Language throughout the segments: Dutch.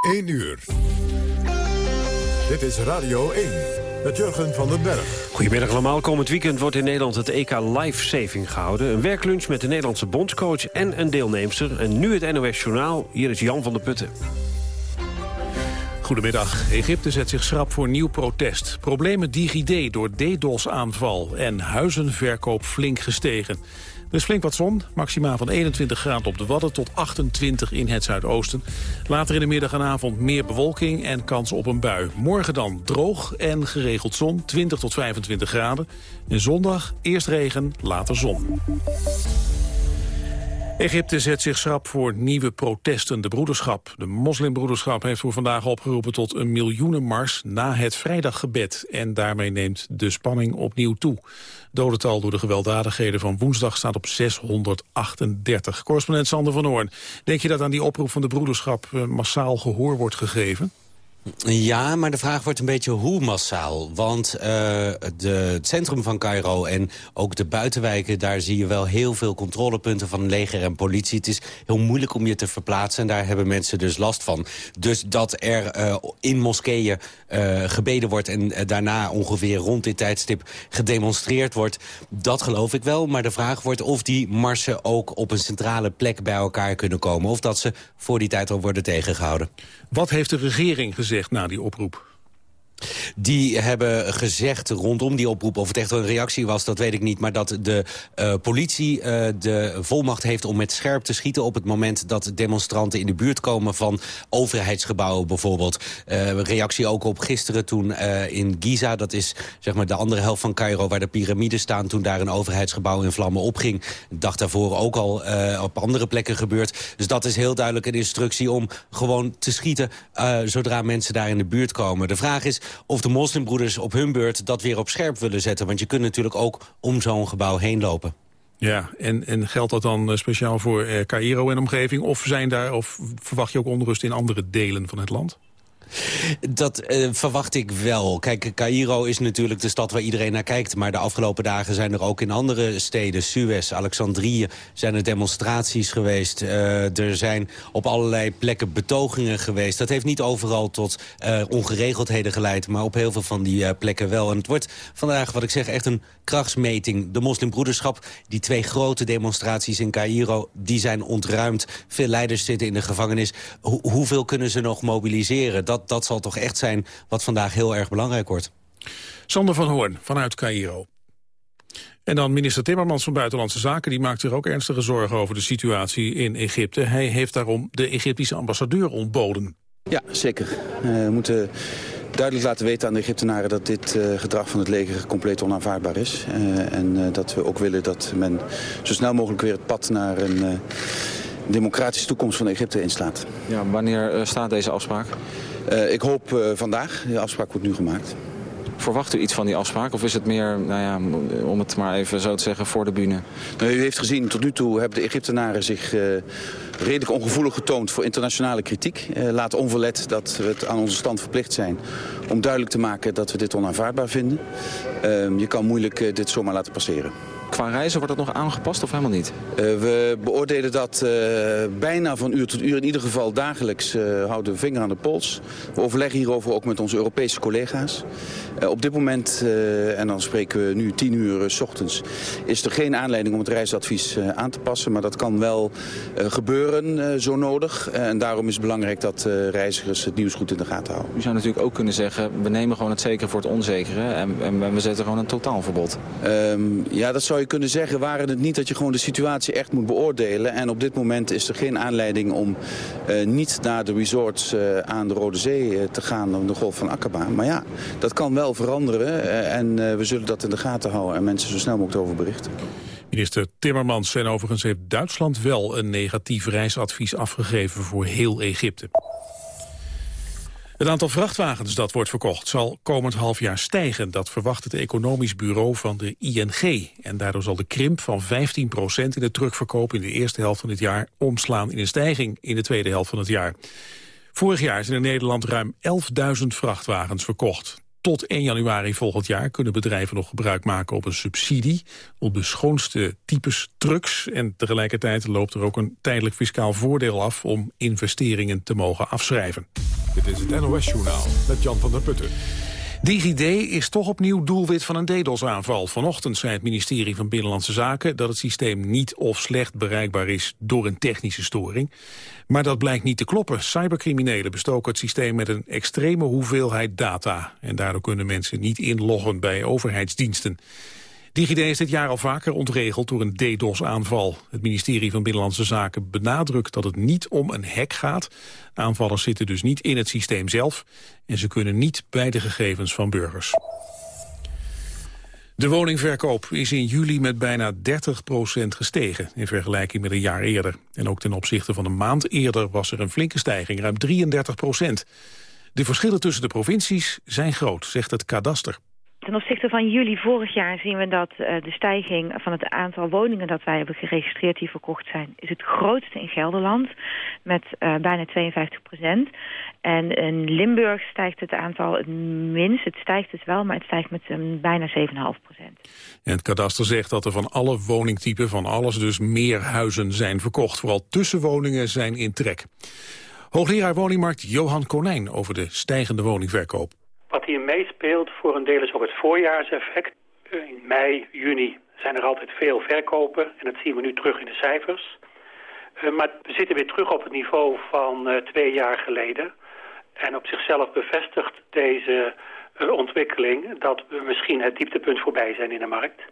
1 uur. Dit is Radio 1 met Jurgen van den Berg. Goedemiddag allemaal. Komend weekend wordt in Nederland het EK Live Saving gehouden. Een werklunch met de Nederlandse bondscoach en een deelnemster. En nu het NOS Journaal. Hier is Jan van der Putten. Goedemiddag. Egypte zet zich schrap voor nieuw protest. Problemen DigiD door DDoS-aanval en huizenverkoop flink gestegen. Er is flink wat zon, maximaal van 21 graden op de Wadden tot 28 in het zuidoosten. Later in de middag en avond meer bewolking en kans op een bui. Morgen dan droog en geregeld zon, 20 tot 25 graden. En zondag eerst regen, later zon. Egypte zet zich schrap voor nieuwe protesten. De broederschap, de moslimbroederschap, heeft voor vandaag opgeroepen tot een miljoenenmars na het vrijdaggebed. En daarmee neemt de spanning opnieuw toe. Dodental door de gewelddadigheden van woensdag staat op 638. Correspondent Sander van Hoorn, denk je dat aan die oproep van de broederschap eh, massaal gehoor wordt gegeven? Ja, maar de vraag wordt een beetje hoe massaal. Want uh, de, het centrum van Cairo en ook de buitenwijken... daar zie je wel heel veel controlepunten van leger en politie. Het is heel moeilijk om je te verplaatsen en daar hebben mensen dus last van. Dus dat er uh, in moskeeën uh, gebeden wordt... en daarna ongeveer rond dit tijdstip gedemonstreerd wordt... dat geloof ik wel. Maar de vraag wordt of die marsen ook op een centrale plek bij elkaar kunnen komen. Of dat ze voor die tijd al worden tegengehouden. Wat heeft de regering gezegd na die oproep? Die hebben gezegd rondom die oproep, of het echt een reactie was, dat weet ik niet. Maar dat de uh, politie uh, de volmacht heeft om met scherp te schieten... op het moment dat demonstranten in de buurt komen van overheidsgebouwen bijvoorbeeld. Uh, reactie ook op gisteren toen in Giza, dat is zeg maar de andere helft van Cairo... waar de piramides staan, toen daar een overheidsgebouw in vlammen opging. Dag daarvoor ook al op andere plekken gebeurd. Dus dat is heel duidelijk een instructie om gewoon te schieten... zodra mensen daar in de buurt komen. De vraag is of de moslimbroeders op hun beurt dat weer op scherp willen zetten. Want je kunt natuurlijk ook om zo'n gebouw heen lopen. Ja, en, en geldt dat dan eh, speciaal voor eh, Cairo en omgeving? Of, zijn daar, of verwacht je ook onrust in andere delen van het land? Dat uh, verwacht ik wel. Kijk, Cairo is natuurlijk de stad waar iedereen naar kijkt. Maar de afgelopen dagen zijn er ook in andere steden... Suez, Alexandrië, zijn er demonstraties geweest. Uh, er zijn op allerlei plekken betogingen geweest. Dat heeft niet overal tot uh, ongeregeldheden geleid... maar op heel veel van die plekken wel. En het wordt vandaag, wat ik zeg, echt een krachtsmeting. De moslimbroederschap, die twee grote demonstraties in Cairo... die zijn ontruimd. Veel leiders zitten in de gevangenis. Ho hoeveel kunnen ze nog mobiliseren? Dat dat, zal toch echt zijn wat vandaag heel erg belangrijk wordt. Sander van Hoorn vanuit Cairo. En dan minister Timmermans van Buitenlandse Zaken... die maakt zich ook ernstige zorgen over de situatie in Egypte. Hij heeft daarom de Egyptische ambassadeur ontboden. Ja, zeker. Uh, we moeten duidelijk laten weten aan de Egyptenaren... dat dit uh, gedrag van het leger compleet onaanvaardbaar is. Uh, en dat we ook willen dat men zo snel mogelijk weer het pad naar een democratische toekomst van Egypte inslaat. Ja, wanneer staat deze afspraak? Uh, ik hoop uh, vandaag. De afspraak wordt nu gemaakt. Verwacht u iets van die afspraak? Of is het meer, nou ja, om het maar even zo te zeggen, voor de bühne? Nou, u heeft gezien, tot nu toe hebben de Egyptenaren zich uh, redelijk ongevoelig getoond voor internationale kritiek. Uh, laat onverlet dat we het aan onze stand verplicht zijn om duidelijk te maken dat we dit onaanvaardbaar vinden. Uh, je kan moeilijk dit zomaar laten passeren. Qua reizen wordt dat nog aangepast of helemaal niet? Uh, we beoordelen dat uh, bijna van uur tot uur. In ieder geval dagelijks uh, houden we vinger aan de pols. We overleggen hierover ook met onze Europese collega's. op dit moment, en dan spreken we nu tien uur s ochtends... is er geen aanleiding om het reisadvies aan te passen. Maar dat kan wel gebeuren, zo nodig. en daarom is het belangrijk dat reizigers het nieuws goed in de gaten houden. U zou natuurlijk ook kunnen zeggen... we nemen gewoon het zekere voor het onzekere... en, en we zetten gewoon een totaalverbod. Um, ja, dat zou kunnen zeggen, waren het niet dat je gewoon de situatie echt moet beoordelen. En op dit moment is er geen aanleiding om uh, niet naar de resorts uh, aan de Rode Zee uh, te gaan, of de Golf van Akaba. Maar ja, dat kan wel veranderen en we zullen dat in de gaten houden en mensen zo snel mogelijk over berichten. Minister Timmermans en overigens heeft Duitsland wel een negatief reisadvies afgegeven voor heel Egypte. Het aantal vrachtwagens dat wordt verkocht zal komend half jaar stijgen. Dat verwacht het economisch bureau van de ING. En daardoor zal de krimp van 15% in de truckverkoop in de eerste helft van het jaar omslaan in een stijging in de tweede helft van het jaar. Vorig jaar zijn in Nederland ruim 11.000 vrachtwagens verkocht. Tot 1 januari volgend jaar kunnen bedrijven nog gebruik maken op een subsidie op de schoonste types trucks. En tegelijkertijd loopt er ook een tijdelijk fiscaal voordeel af om investeringen te mogen afschrijven. Dit is het NOS-journaal met Jan van der Putten. DigiD is toch opnieuw doelwit van een DDoS-aanval. Vanochtend zei het ministerie van Binnenlandse Zaken dat het systeem niet of slecht bereikbaar is door een technische storing. Maar dat blijkt niet te kloppen. Cybercriminelen bestoken het systeem met een extreme hoeveelheid data. En daardoor kunnen mensen niet inloggen bij overheidsdiensten. DigiD is dit jaar al vaker ontregeld door een DDoS-aanval. Het ministerie van Binnenlandse Zaken benadrukt dat het niet om een hack gaat. Aanvallers zitten dus niet in het systeem zelf... en ze kunnen niet bij de gegevens van burgers. De woningverkoop is in juli met bijna 30% gestegen... in vergelijking met een jaar eerder. En ook ten opzichte van een maand eerder was er een flinke stijging, ruim 33% De verschillen tussen de provincies zijn groot, zegt het kadaster. Ten opzichte van juli vorig jaar zien we dat uh, de stijging van het aantal woningen dat wij hebben geregistreerd die verkocht zijn, is het grootste in Gelderland met uh, bijna 52 procent. En in Limburg stijgt het aantal het minst. Het stijgt dus wel, maar het stijgt met um, bijna 7,5 procent. En het kadaster zegt dat er van alle woningtypen, van alles dus meer huizen zijn verkocht. Vooral tussenwoningen zijn in trek. Hoogleraar woningmarkt Johan Konijn over de stijgende woningverkoop. Wat hier meespeelt voor een deel is ook het voorjaarseffect. In mei, juni zijn er altijd veel verkopen en dat zien we nu terug in de cijfers. Uh, maar we zitten weer terug op het niveau van uh, twee jaar geleden. En op zichzelf bevestigt deze ontwikkeling dat we misschien het dieptepunt voorbij zijn in de markt.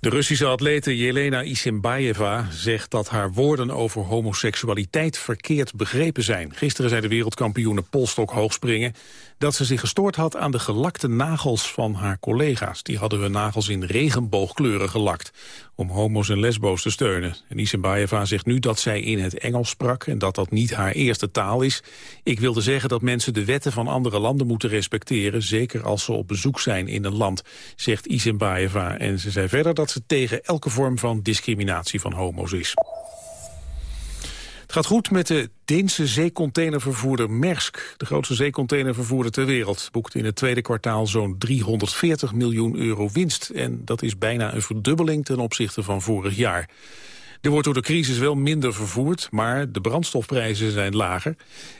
De Russische atlete Jelena Isinbayeva zegt dat haar woorden over homoseksualiteit verkeerd begrepen zijn. Gisteren zei de wereldkampioene polstok hoogspringen dat ze zich gestoord had aan de gelakte nagels van haar collega's. Die hadden hun nagels in regenboogkleuren gelakt om homo's en lesbo's te steunen. En Isinbayeva zegt nu dat zij in het Engels sprak en dat dat niet haar eerste taal is. Ik wilde zeggen dat mensen de wetten van andere landen moeten respecteren, zeker als ze op bezoek zijn in een land, zegt Isinbayeva. En ze zei verder dat ze tegen elke vorm van discriminatie van homo's is. Het gaat goed met de Deense zeecontainervervoerder Maersk. De grootste zeecontainervervoerder ter wereld boekte in het tweede kwartaal zo'n 340 miljoen euro winst. En dat is bijna een verdubbeling ten opzichte van vorig jaar. Er wordt door de crisis wel minder vervoerd, maar de brandstofprijzen zijn lager.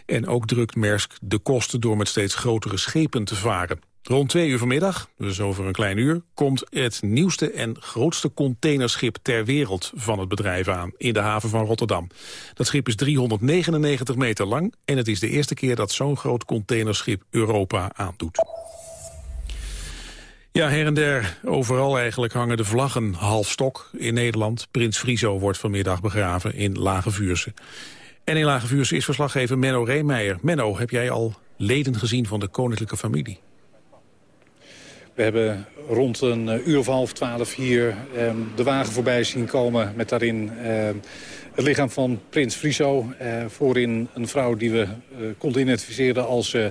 En ook drukt Maersk de kosten door met steeds grotere schepen te varen. Rond twee uur vanmiddag, dus over een klein uur, komt het nieuwste en grootste containerschip ter wereld van het bedrijf aan in de haven van Rotterdam. Dat schip is 399 meter lang en het is de eerste keer dat zo'n groot containerschip Europa aandoet. Ja, her en der, overal eigenlijk hangen de vlaggen half stok in Nederland. Prins Friso wordt vanmiddag begraven in Lage Vuurse. En in Lage Vuurse is verslaggever Menno Reemeijer. Menno, heb jij al leden gezien van de koninklijke familie? We hebben rond een eh, uur of half twaalf hier eh, de wagen voorbij zien komen... met daarin eh, het lichaam van prins Friso. Uh, voorin een vrouw die we uh, konden identificeren als uh,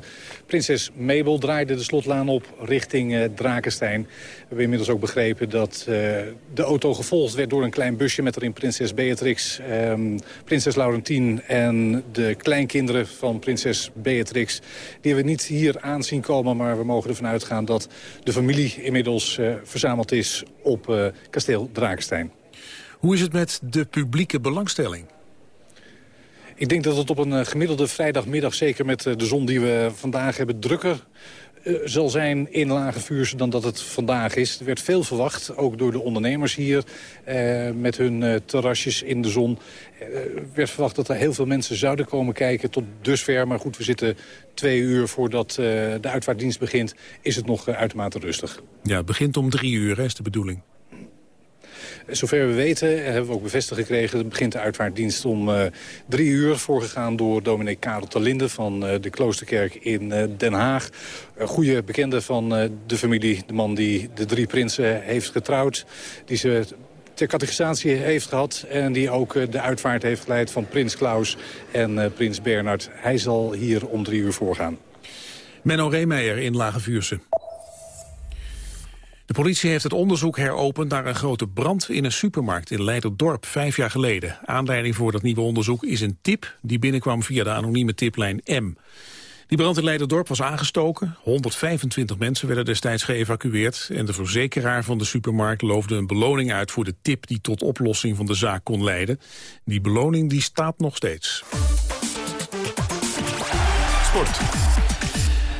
prinses Mabel. Draaide de slotlaan op richting Drakenstein. We hebben inmiddels ook begrepen dat de auto gevolgd werd door een klein busje... met erin prinses Beatrix, um, prinses Laurentien en de kleinkinderen van prinses Beatrix. Die we niet hier aanzien komen, maar we mogen ervan uitgaan... dat de familie inmiddels verzameld is op kasteel Drakenstein. Hoe is het met de publieke belangstelling? Ik denk dat het op een eh, gemiddelde vrijdagmiddag, zeker met eh, de zon die we vandaag hebben, drukker uh, zal zijn in Lage Vuurs dan dat het vandaag is. Er werd veel verwacht, ook door de ondernemers hier, uh, met hun terrasjes in de zon. Er werd verwacht dat er heel veel mensen zouden komen kijken tot dusver. Maar goed, we zitten twee uur voordat de uitvaartdienst begint, is het nog uitermate rustig. Ja, het begint om drie uur, is de bedoeling. Zover we weten, hebben we ook bevestigd gekregen... begint de uitvaartdienst om uh, drie uur, voorgegaan door dominee Karel Talinde... van uh, de Kloosterkerk in Den Haag. Een goede bekende van de familie, de man die de drie prinsen heeft getrouwd... die ze ter catechisatie heeft gehad... en die ook de uitvaart heeft geleid van prins Klaus en prins Bernard. Hij zal hier om drie uur voorgaan. Menno Reemeijer in Lage Vuurse. De politie heeft het onderzoek heropend naar een grote brand in een supermarkt in Leiderdorp vijf jaar geleden. Aanleiding voor dat nieuwe onderzoek is een tip die binnenkwam via de anonieme tiplijn M. Die brand in Leiderdorp was aangestoken. 125 mensen werden destijds geëvacueerd. En de verzekeraar van de supermarkt loofde een beloning uit... voor de tip die tot oplossing van de zaak kon leiden. Die beloning die staat nog steeds.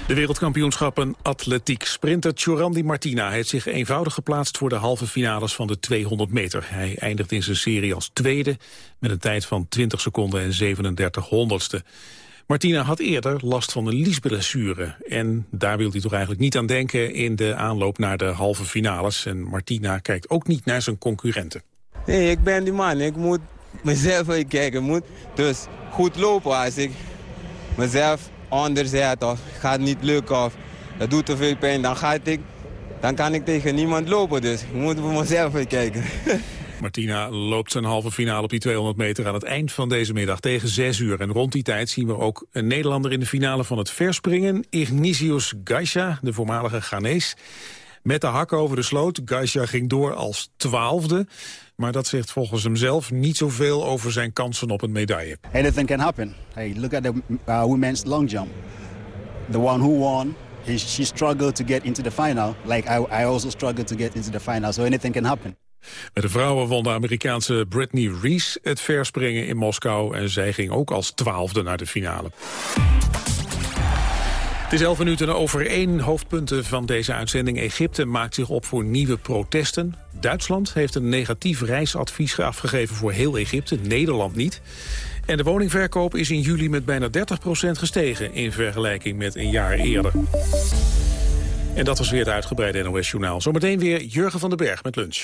De wereldkampioenschappen atletiek. Sprinter Chorandi Martina heeft zich eenvoudig geplaatst voor de halve finales van de 200 meter. Hij eindigt in zijn serie als tweede met een tijd van 20 seconden en 37 honderdste. Martina had eerder last van een liesblessure. En daar wil hij toch eigenlijk niet aan denken in de aanloop naar de halve finales. En Martina kijkt ook niet naar zijn concurrenten. Nee, ik ben die man. Ik moet mezelf kijken. Moet dus goed lopen als ik mezelf onderzet of gaat niet lukken of het doet te veel pijn, dan, ga ik, dan kan ik tegen niemand lopen. Dus ik moet voor mezelf kijken. Martina loopt zijn halve finale op die 200 meter aan het eind van deze middag tegen 6 uur. En rond die tijd zien we ook een Nederlander in de finale van het verspringen. Ignatius Gaisha, de voormalige Ghanese. Met de hakken over de sloot. Gaisha ging door als twaalfde. Maar dat zegt volgens hem zelf niet zoveel over zijn kansen op een medaille. Anything can happen. Hey, look at the uh, women's long jump. The one who won, he, she struggled to get into the final. Like I, I also struggled to get into the final. So anything can happen. Met de vrouwen won de Amerikaanse Brittany Reese het verspringen in Moskou. En zij ging ook als twaalfde naar de finale. Het is 11 minuten over één hoofdpunten van deze uitzending. Egypte maakt zich op voor nieuwe protesten. Duitsland heeft een negatief reisadvies afgegeven voor heel Egypte, Nederland niet. En de woningverkoop is in juli met bijna 30% gestegen... in vergelijking met een jaar eerder. En dat was weer het uitgebreide NOS-journaal. Zometeen weer Jurgen van den Berg met lunch.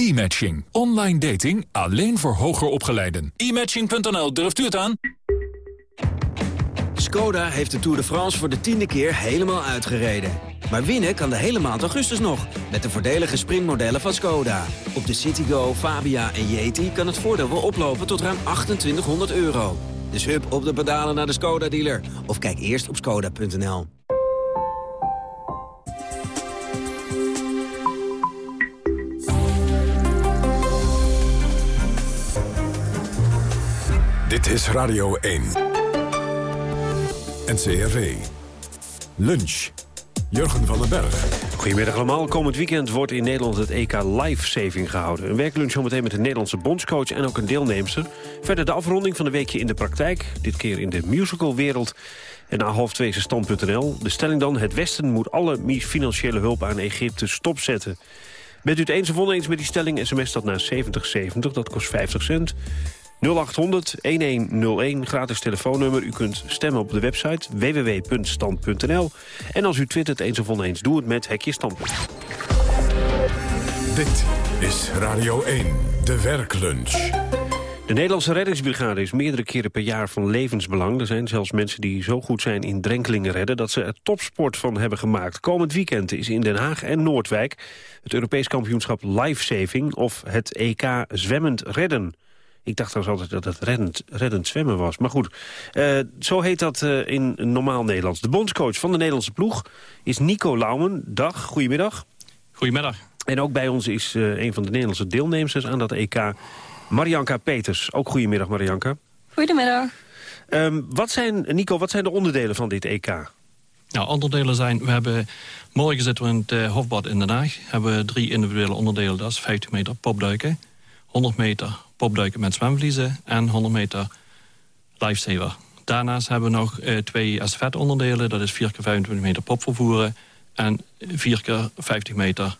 E-matching. Online dating alleen voor hoger opgeleiden. E-matching.nl, durft u het aan? Skoda heeft de Tour de France voor de tiende keer helemaal uitgereden. Maar winnen kan de hele maand augustus nog, met de voordelige sprintmodellen van Skoda. Op de Citigo, Fabia en Yeti kan het voordeel wel oplopen tot ruim 2800 euro. Dus hup op de pedalen naar de Skoda-dealer. Of kijk eerst op skoda.nl. Dit is Radio 1. NCRV. Lunch. Jurgen van den Berg. Goedemiddag allemaal. Komend weekend wordt in Nederland het EK Life Saving gehouden. Een werklunch zometeen met de Nederlandse bondscoach en ook een deelnemster. Verder de afronding van de weekje in de praktijk. Dit keer in de musicalwereld. En na half twee stand.nl. De stelling dan, het Westen moet alle financiële hulp aan Egypte stopzetten. Bent u het eens of oneens met die stelling, sms dat naar 7070, dat kost 50 cent. 0800 1101, gratis telefoonnummer. U kunt stemmen op de website www.stand.nl. En als u twittert eens of oneens, doe het met Hekje Standpunt. Dit is Radio 1, de werklunch. De Nederlandse reddingsbrigade is meerdere keren per jaar van levensbelang. Er zijn zelfs mensen die zo goed zijn in drenkelingen redden... dat ze er topsport van hebben gemaakt. Komend weekend is in Den Haag en Noordwijk... het Europees kampioenschap Lifesaving of het EK Zwemmend Redden. Ik dacht trouwens altijd dat het reddend, reddend zwemmen was. Maar goed, uh, zo heet dat uh, in normaal Nederlands. De bondscoach van de Nederlandse ploeg is Nico Lauwen. Dag, goedemiddag. Goedemiddag. En ook bij ons is uh, een van de Nederlandse deelnemers aan dat EK... Marianka Peters. Ook goedemiddag, Marianka. Goedemiddag. Um, wat zijn, Nico, wat zijn de onderdelen van dit EK? Nou, onderdelen zijn, we hebben, morgen zitten we in het uh, Hofbad in Den Haag. Hebben we drie individuele onderdelen, dat is 50 meter popduiken, 100 meter popduiken met zwemvliezen en 100 meter lifesaver. Daarnaast hebben we nog uh, twee estafette onderdelen, dat is 4 keer 25 meter popvervoeren en 4 keer 50 meter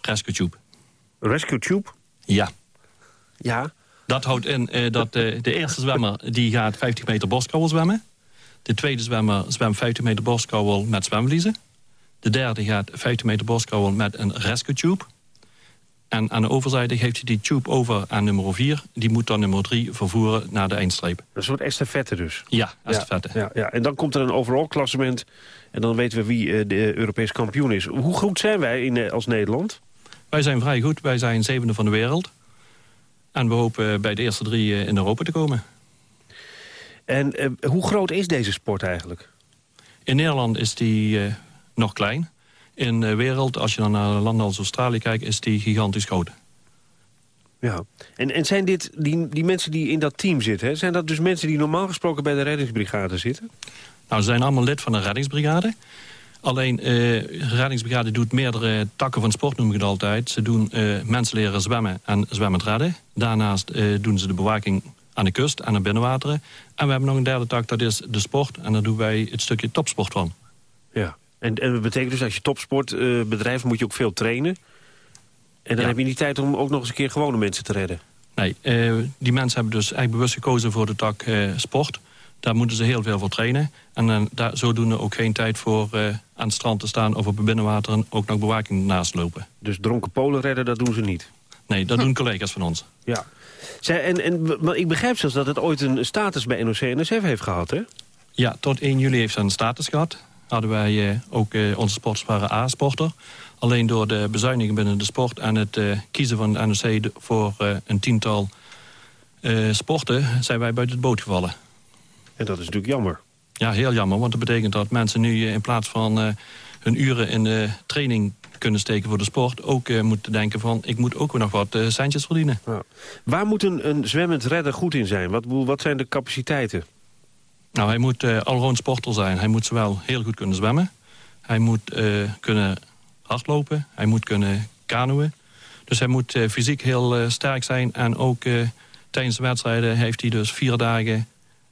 rescue tube. Rescue tube? Ja. Ja. Dat houdt in uh, dat uh, de eerste zwemmer die gaat 50 meter borstkrabbel zwemmen. De tweede zwemmer zwemt 50 meter borstkrabbel met zwemvliezen. De derde gaat 50 meter borstkrabbel met een rescue tube. En aan de overzijde geeft hij die tube over aan nummer 4. Die moet dan nummer 3 vervoeren naar de eindstreep. Een soort estafette dus? Ja, estafette. Ja, ja, En dan komt er een overall klassement. En dan weten we wie uh, de Europees kampioen is. Hoe goed zijn wij in, als Nederland? Wij zijn vrij goed. Wij zijn zevende van de wereld. En we hopen bij de eerste drie in Europa te komen. En uh, hoe groot is deze sport eigenlijk? In Nederland is die uh, nog klein. In de wereld, als je dan naar landen als Australië kijkt, is die gigantisch groot. Ja, en, en zijn dit die, die mensen die in dat team zitten... Hè, zijn dat dus mensen die normaal gesproken bij de reddingsbrigade zitten? Nou, ze zijn allemaal lid van de reddingsbrigade. Alleen, de reddingsbrigade doet meerdere takken van sport, noem ik het altijd. Ze doen uh, mensen leren zwemmen en zwemmend redden. Daarnaast uh, doen ze de bewaking aan de kust en de binnenwateren. En we hebben nog een derde tak, dat is de sport. En daar doen wij het stukje topsport van. Ja, en, en dat betekent dus als je topsport uh, bedrijft, moet je ook veel trainen. En dan Ja. heb je niet tijd om ook nog eens een keer gewone mensen te redden. Nee, eh, die mensen hebben dus eigenlijk bewust gekozen voor de tak eh, sport. Daar moeten ze heel veel voor trainen. En eh, daar, zodoende ook geen tijd voor eh, aan het strand te staan... of op het binnenwater en ook nog bewaking naast lopen. Dus dronken polen redden, dat doen ze niet? Nee, dat doen collega's van ons. Ja. Zij, en, en, maar ik begrijp zelfs dat het ooit een status bij NOC-NSF heeft gehad, hè? Ja, tot 1 juli heeft ze een status gehad. Hadden wij eh, ook eh, onze sporters waren A-sporter. Alleen door de bezuiniging binnen de sport en het eh, kiezen van de NOC de- voor een tiental sporten... zijn wij buiten het boot gevallen. En dat is natuurlijk jammer. Ja, heel jammer, want dat betekent dat mensen nu in plaats van hun uren in de training kunnen steken voor de sport... ook moeten denken van, ik moet ook weer nog wat centjes verdienen. Waar moet een, een zwemmend redder goed in zijn? Wat, wat zijn de capaciteiten? Nou, hij moet eh allround sporter zijn. Hij moet zowel heel goed kunnen zwemmen. Hij moet eh, kunnen hardlopen. Hij moet kunnen kanoën. Dus hij moet eh, fysiek heel sterk zijn. En ook tijdens de wedstrijden heeft hij dus vier dagen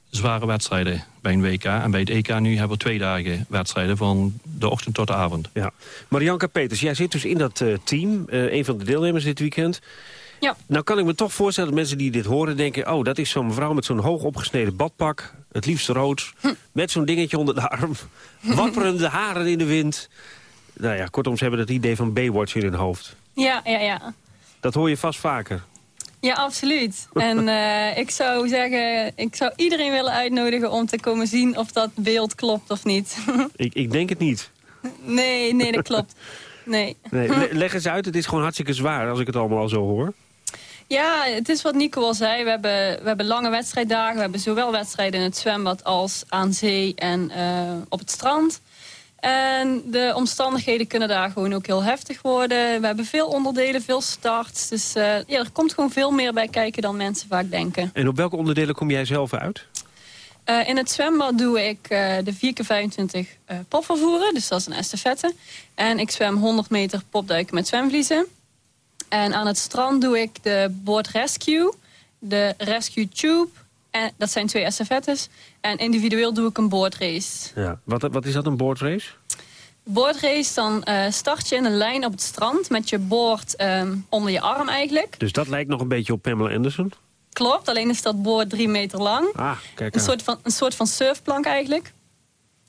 zware wedstrijden bij een WK. En bij het EK nu hebben we twee dagen wedstrijden van de ochtend tot de avond. Ja. Marianka Peters, jij zit dus in dat team. een van de deelnemers dit weekend. Ja. Nou kan ik me toch voorstellen dat mensen die dit horen denken... oh, dat is zo'n mevrouw met zo'n hoog opgesneden badpak. Het liefst rood. Met zo'n dingetje onder de arm. Wapperende haren in de wind. Nou ja, kortom, ze hebben het idee van Baywatch in hun hoofd. Ja, ja, ja. Dat hoor je vast vaker. Ja, absoluut. En eh, ik zou zeggen, ik zou iedereen willen uitnodigen om te komen zien of dat beeld klopt of niet. Ik, ik denk het niet. nee, nee, dat klopt. Nee. Nee, le- leg eens uit, het is gewoon hartstikke zwaar als ik het allemaal al zo hoor. Ja, het is wat Nico al zei. We hebben, we hebben lange wedstrijddagen. We hebben zowel wedstrijden in het zwembad als aan zee en eh, op het strand. En de omstandigheden kunnen daar gewoon ook heel heftig worden. We hebben veel onderdelen, veel starts. Dus eh, ja, er komt gewoon veel meer bij kijken dan mensen vaak denken. En op welke onderdelen kom jij zelf uit? Eh, in het zwembad doe ik de 4x25 eh popvervoeren. Dus dat is een estafette. En ik zwem 100 meter popduiken met zwemvliezen. En aan het strand doe ik de board rescue, de rescue tube. En dat zijn twee estafettes. En individueel doe ik een boardrace. Ja. Wat, wat is dat, een boardrace? Boardrace, dan eh, start je in een lijn op het strand met je board ehm, onder je arm eigenlijk. Dus dat lijkt nog een beetje op Pamela Anderson. Klopt, alleen is dat boord drie meter lang. Ah, kijk Een soort van, een soort van surfplank eigenlijk.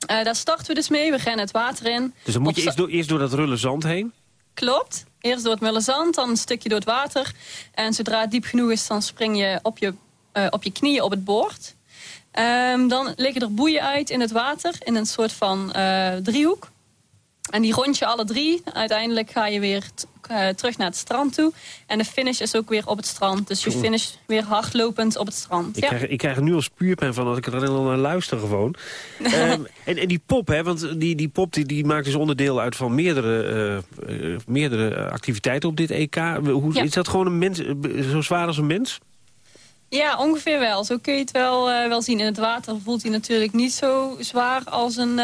Eh, daar starten we dus mee. We rennen het water in. Dus dan moet je eerst door, eerst door dat rulle zand heen. Klopt. Eerst door het mulle zand, dan een stukje door het water. En zodra het diep genoeg is, dan spring je op je, eh, op je knieën op het boord. Ehm, dan liggen er boeien uit in het water in een soort van eh, driehoek. En die rond je alle drie. Uiteindelijk ga je weer eh, terug naar het strand toe. En de finish is ook weer op het strand. Dus je finish weer hardlopend op het strand. Ik, ja. krijg, ik krijg er nu al spuurpijn van als ik er alleen al naar luister gewoon. Ehm, en, en die pop, hè, want die, die pop die, die maakt dus onderdeel uit van meerdere, eh, eh, meerdere activiteiten op dit EK. Hoe, Ja. Is dat gewoon een mens, zo zwaar als een mens? Ja, ongeveer wel. Zo kun je het wel, wel zien. In het water voelt hij natuurlijk niet zo zwaar als een,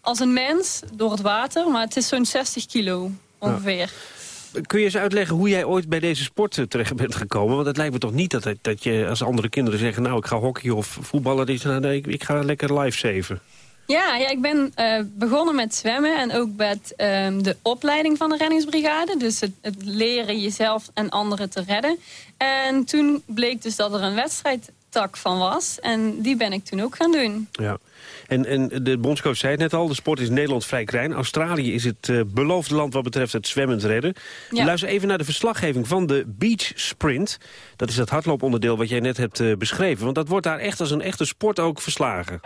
als een mens door het water. Maar het is zo'n 60 kilo ongeveer. Kun je eens uitleggen hoe jij ooit bij deze sport eh, terecht bent gekomen? Want het lijkt me toch niet dat, dat je als andere kinderen zeggen... nou, ik ga hockey of je zegt, nou, nee, ik, ik ga lekker live saven. Ja, ja ik ben eh, begonnen met zwemmen en ook met ehm, de opleiding van de reddingsbrigade. Dus het, het leren jezelf en anderen te redden. En toen bleek dus dat er een wedstrijd tak van was. En die ben ik toen ook gaan doen. Ja. En, en de bondscoach zei het net al, de sport is Nederland vrij klein. Australië is het uh, beloofde land wat betreft het zwemmend redden. Ja. Luister even naar de verslaggeving van de Beach Sprint. Dat is het hardlooponderdeel wat jij net hebt uh, beschreven. Want dat wordt daar echt als een echte sport ook verslagen.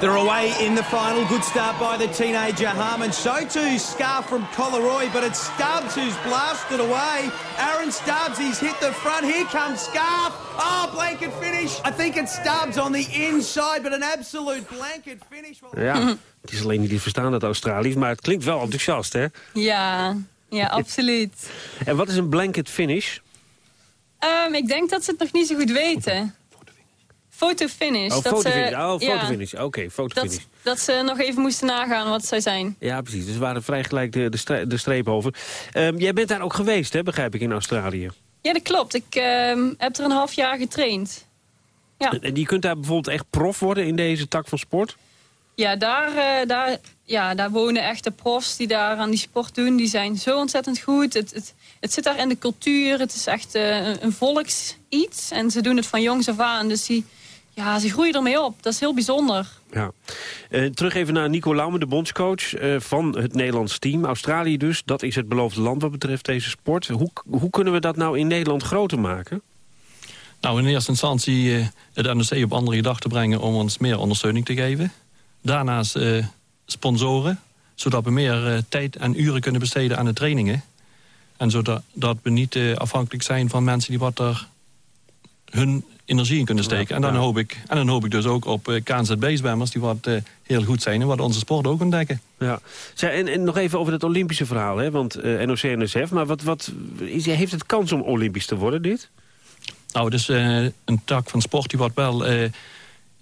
They're away in the final. Good start by the teenager Harmon. So too Scarf from Collaroy, but it's Stubbs who's blasted away. Aaron Stubbs, he's hit the front. Here comes Scarf. Oh, blanket finish. I think it's Stubbs on the inside, but an absolute blanket finish. Ja, het is alleen niet te verstaan dat Australisch, maar het klinkt wel enthousiast, hè? Ja, ja, absoluut. En wat is een blanket finish? Um, ik denk dat ze het nog niet zo goed weten. Fotofinish. Oh, fotofinish. Oh, ja, fotofinish. Oké, okay, fotofinish. Dat, dat ze nog even moesten nagaan wat zij zijn. Ja, precies. Dus we waren vrij gelijk de, de, streep, de streep over. Um, jij bent daar ook geweest, hè, begrijp ik, in Australië? Ja, dat klopt. Ik um, heb er een half jaar getraind. Ja. En je kunt daar bijvoorbeeld echt prof worden in deze tak van sport? Ja, daar, uh, daar, ja, daar wonen echte profs die daar aan die sport doen. Die zijn zo ontzettend goed. Het, het, het zit daar in de cultuur. Het is echt uh, een, een volks iets. En ze doen het van jongs af aan. Dus die, ja, ze groeien ermee op. Dat is heel bijzonder. Ja. Uh, terug even naar Nico Laume, de bondscoach uh, van het Nederlands team. Australië dus, dat is het beloofde land wat betreft deze sport. Hoe, hoe kunnen we dat nou in Nederland groter maken? Nou, in eerste instantie uh, het NOC op andere gedachten brengen... om ons meer ondersteuning te geven. Daarnaast sponsoren, zodat we meer tijd en uren kunnen besteden aan de trainingen. En zodat dat we niet afhankelijk zijn van mensen die wat er hun energie in kunnen steken. En dan, hoop ik, en dan hoop ik dus ook op uh, KNZB-zwemmers die wat uh, heel goed zijn... en wat onze sport ook ontdekken. Ja. En, en nog even over het Olympische verhaal, hè? want uh, NOC-NSF... maar wat, wat, is, heeft het kans om Olympisch te worden, dit? Nou, het is een tak van sport die wat wel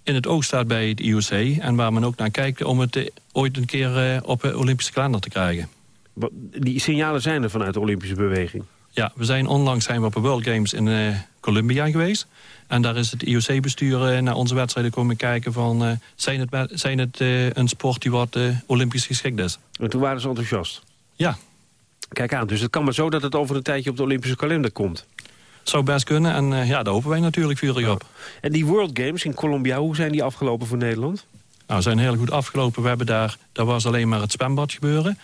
in het oog staat bij het IOC... en waar men ook naar kijkt om het ooit een keer op de Olympische kalender te krijgen. Die signalen zijn er vanuit de Olympische beweging? Ja, we zijn onlangs zijn we op de World Games in uh, Colombia geweest. En daar is het IOC-bestuur uh, naar onze wedstrijden komen kijken van... Uh, zijn het, zijn het een sport die wat olympisch geschikt is? En toen waren ze enthousiast? Ja. Kijk aan, dus het kan maar zo dat het over een tijdje op de Olympische kalender komt? Zou best kunnen en ja, daar hopen wij natuurlijk vurig op. En die World Games in Colombia, hoe zijn die afgelopen voor Nederland? Nou, zijn heel goed afgelopen. We hebben daar, daar was alleen maar het zwembad gebeuren...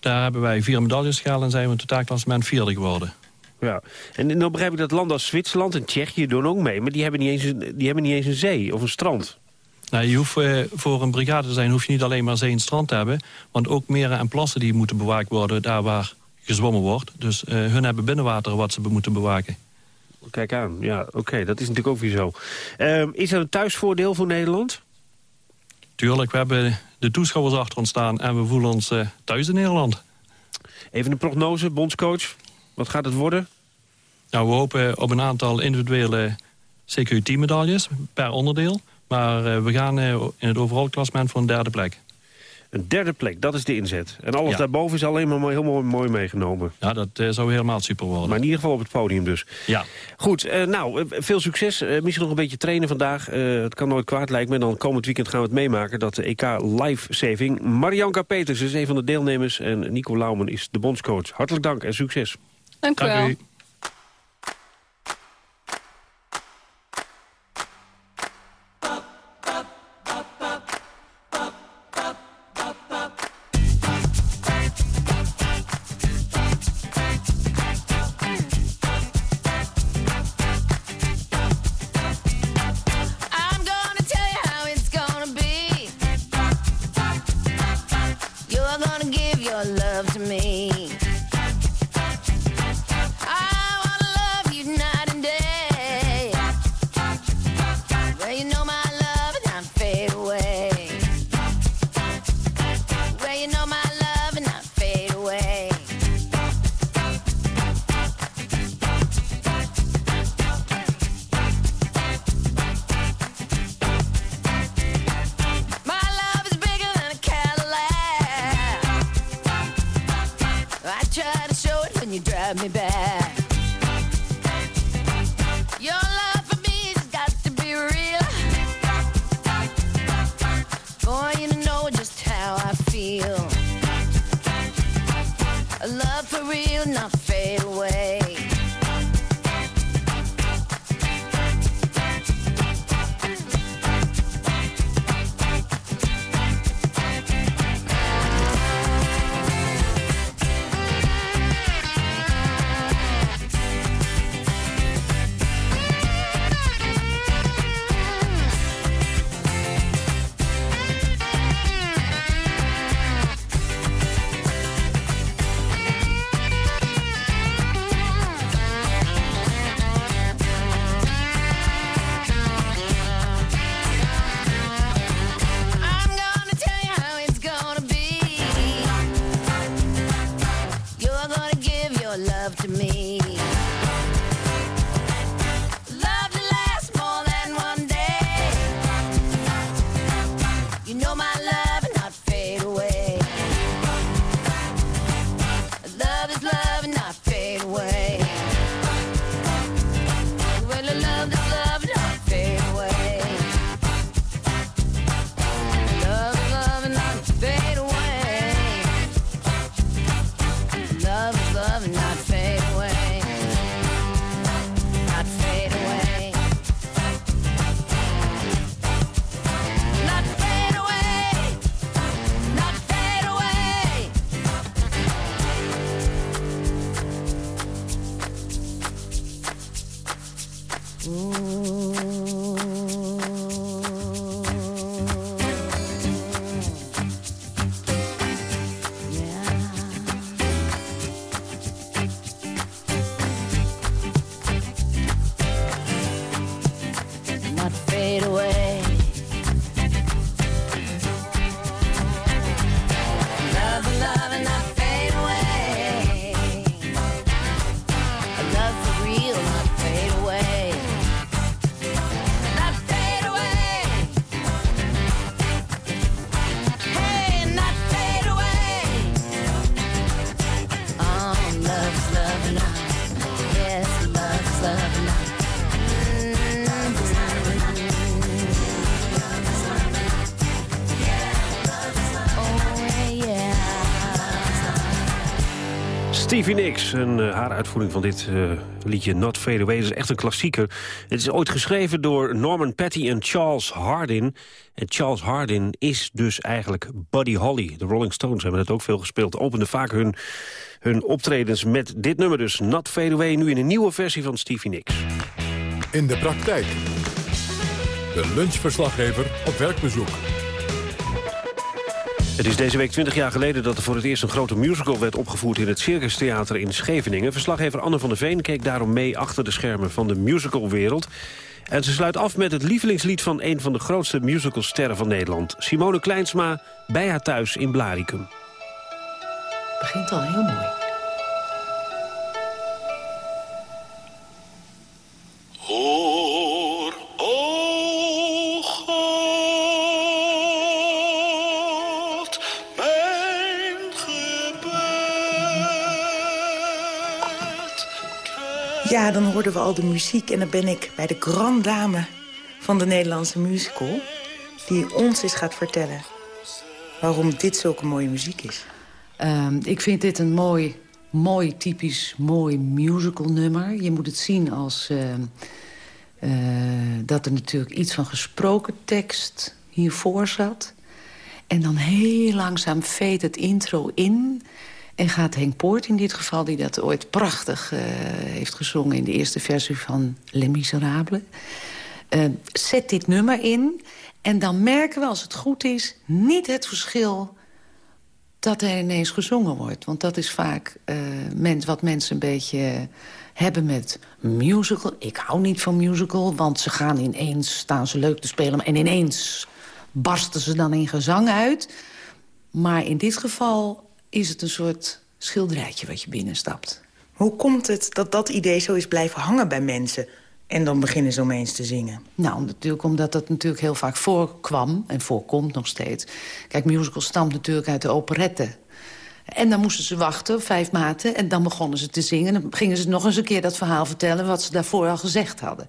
Daar hebben wij vier medailles gehaald en zijn we in totaalklassement vierde geworden. Ja, en dan begrijp ik dat landen als Zwitserland en Tsjechië doen ook mee... maar die hebben niet eens een, die hebben niet eens een zee of een strand. Nou, je hoeft, uh, voor een brigade te zijn hoef je niet alleen maar zee en strand te hebben... want ook meren en plassen die moeten bewaakt worden daar waar gezwommen wordt. Dus uh, hun hebben binnenwater wat ze moeten bewaken. Kijk aan, ja, oké, okay, dat is natuurlijk ook weer zo. Uh, is er een thuisvoordeel voor Nederland? Tuurlijk, we hebben de toeschouwers achter ons staan en we voelen ons uh, thuis in Nederland. Even een prognose, bondscoach. Wat gaat het worden? Nou, we hopen op een aantal individuele CQ10-medailles per onderdeel. Maar uh, we gaan uh, in het overal klassement voor een derde plek. Een derde plek, dat is de inzet. En alles ja. daarboven is alleen maar heel mooi, mooi meegenomen. Ja, dat uh, zou helemaal super worden. Maar in ieder geval op het podium dus. Ja. Goed, uh, nou, veel succes. misschien nog een beetje trainen vandaag. het kan nooit kwaad lijkt me. Dan komend weekend gaan we het meemaken. Dat de EK Live Saving. Marianka Peters is een van de deelnemers. En Nico Laumen is de bondscoach. Hartelijk dank en succes. Dank u wel. Fade away. Nicks en eh, haar uitvoering van dit eh, liedje Not Fade Away is echt een klassieker. Het is ooit geschreven door Norman Petty en Charles Hardin. En Charles Hardin is dus eigenlijk Buddy Holly. De Rolling Stones hebben het ook veel gespeeld. Openden vaak hun, hun optredens met dit nummer dus. Not Fade Away, nu in een nieuwe versie van Stevie Nicks. In de praktijk. De lunchverslaggever op werkbezoek. Het is deze week 20 jaar geleden dat er voor het eerst een grote musical werd opgevoerd in het Circus Theater in Scheveningen. Verslaggever Anne van der Veen keek daarom mee achter de schermen van de musicalwereld. En ze sluit af met het lievelingslied van een van de grootste musicalsterren van Nederland. Simone Kleinsma bij haar thuis in Blaricum. begint al heel mooi. Ja, dan hoorden we al de muziek en dan ben ik bij de grand dame van de Nederlandse musical... die ons eens gaat vertellen waarom dit zulke mooie muziek is. Ehm, ik vind dit een mooi, mooi, typisch mooi musical nummer. Je moet het zien als ehm, eh, dat er natuurlijk iets van gesproken tekst hiervoor zat. En dan heel langzaam veet het intro in... En gaat Henk Poort in dit geval, die dat ooit prachtig eh, heeft gezongen... in de eerste versie van Les Miserables... eh, zet dit nummer in en dan merken we, als het goed is... niet het verschil dat er ineens gezongen wordt. Want dat is vaak eh, wat mensen een beetje hebben met musical. Ik hou niet van musical, want ze gaan ineens... staan ze leuk te spelen en ineens barsten ze dan in gezang uit. Maar in dit geval is het een soort schilderijtje wat je binnenstapt. Hoe komt het dat dat idee zo is blijven hangen bij mensen... en dan beginnen ze omeens te zingen? Nou, natuurlijk omdat dat natuurlijk heel vaak voorkwam en voorkomt nog steeds. Kijk, musical stamt natuurlijk uit de operette. En dan moesten ze wachten, vijf maanden, en dan begonnen ze te zingen. Dan gingen ze nog eens een keer dat verhaal vertellen... wat ze daarvoor al gezegd hadden.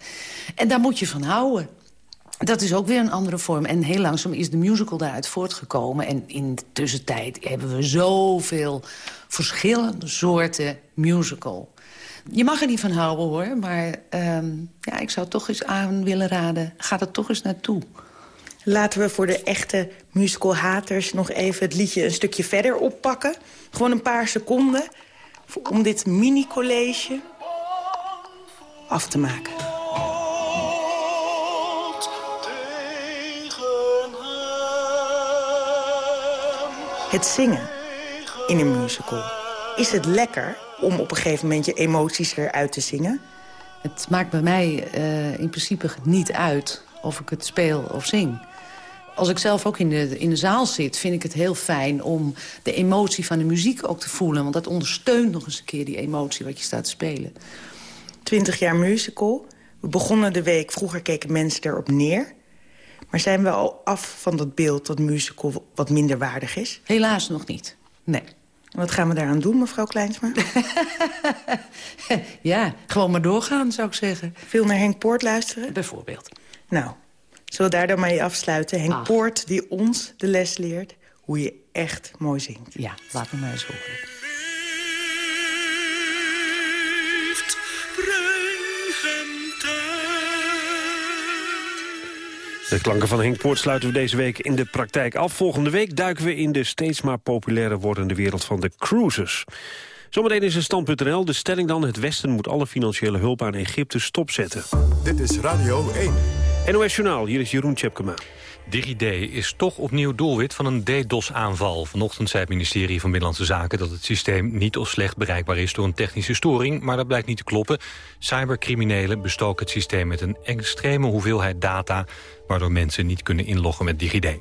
En daar moet je van houden. Dat is ook weer een andere vorm. En heel langzaam is de musical daaruit voortgekomen. En in de tussentijd hebben we zoveel verschillende soorten musical. Je mag er niet van houden, hoor. Maar ehm, ja, ik zou toch eens aan willen raden... ga er toch eens naartoe. Laten we voor de echte musical-haters nog even het liedje een stukje verder oppakken. Gewoon een paar seconden om dit mini-college af te maken. Het zingen in een musical. Is het lekker om op een gegeven moment je emoties eruit te zingen? Het maakt bij mij uh, in principe niet uit of ik het speel of zing. Als ik zelf ook in de, in de zaal zit, vind ik het heel fijn... om de emotie van de muziek ook te voelen. Want dat ondersteunt nog eens een keer die emotie wat je staat te spelen. 20 jaar musical. We begonnen de week, vroeger keken mensen erop neer. Maar zijn we al af van dat beeld dat musical wat minder waardig is? Helaas nog niet, nee. Wat gaan we daaraan doen, mevrouw Kleinsma? ja, gewoon maar doorgaan, zou ik zeggen. Veel naar Henk Poort luisteren? Bijvoorbeeld. Nou, zullen we daar dan mee afsluiten? Henk Ach. Poort die ons de les leert hoe je echt mooi zingt. Ja, laten we maar eens horen. De klanken van Henk Poort sluiten we deze week in de praktijk af. Volgende week duiken we in de steeds maar populairder wordende wereld van de cruises. Zometeen is het stand.nl. De stelling dan, het Westen moet alle financiële hulp aan Egypte stopzetten. Dit is Radio 1. NOS Journaal, hier is Jeroen Tjepkema. DigiD is toch opnieuw doelwit van een DDoS-aanval. Vanochtend zei het ministerie van Binnenlandse Zaken... dat het systeem niet of slecht bereikbaar is door een technische storing... maar dat blijkt niet te kloppen. Cybercriminelen bestoken het systeem met een extreme hoeveelheid data... waardoor mensen niet kunnen inloggen met DigiD.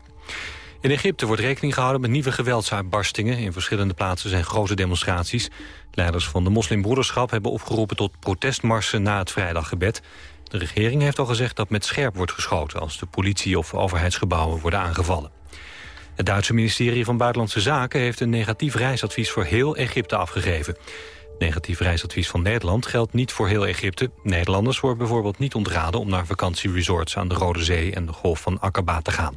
In Egypte wordt rekening gehouden met nieuwe geweldsuitbarstingen. In verschillende plaatsen zijn grote demonstraties. Leiders van de moslimbroederschap hebben opgeroepen tot protestmarsen na het vrijdaggebed. De regering heeft al gezegd dat met scherp wordt geschoten... als de politie of overheidsgebouwen worden aangevallen. Het Duitse ministerie van Buitenlandse Zaken... heeft een negatief reisadvies voor heel Egypte afgegeven. Negatief reisadvies van Nederland geldt niet voor heel Egypte. Nederlanders wordt bijvoorbeeld niet ontraden... om naar vakantieresorts aan de Rode Zee en de Golf van Aqaba te gaan.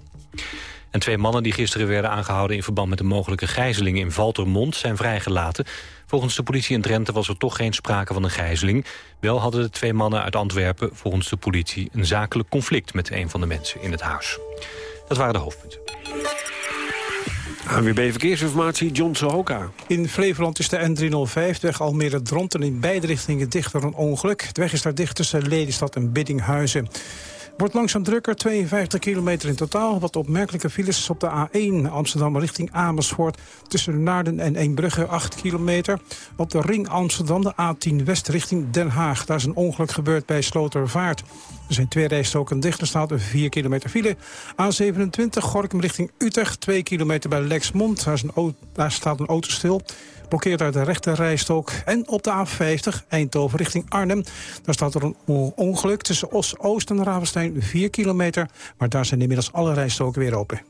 En twee mannen die gisteren werden aangehouden... in verband met een mogelijke gijzeling in Valtermond zijn vrijgelaten. Volgens de politie in Drenthe was er toch geen sprake van een gijzeling. Wel hadden de twee mannen uit Antwerpen volgens de politie... een zakelijk conflict met een van de mensen in het huis. Dat waren de hoofdpunten. ANWB Verkeersinformatie, John Sohoka. In Flevoland is de N305, de weg Almere-Dronten... in beide richtingen dicht door een ongeluk. De weg is daar dicht tussen Lelystad en Biddinghuizen. Wordt langzaam drukker, 52 kilometer in totaal. Wat opmerkelijke files op de A1 Amsterdam richting Amersfoort... tussen Naarden en Eembrugge, 8 kilometer. Op de ring Amsterdam, de A10 West richting Den Haag. Daar is een ongeluk gebeurd bij Slotervaart. Er zijn twee rijstroken dicht, er staat een 4 kilometer file. A27 Gorkum richting Utrecht, 2 kilometer bij Lexmond. Daar, is een, daar staat een auto stil blokkeert uit de rechte rijstok. En op de A50 Eindhoven richting Arnhem. Daar staat er een ongeluk tussen Os-Oost en Ravenstein 4 kilometer. Maar daar zijn inmiddels alle rijstoken weer open.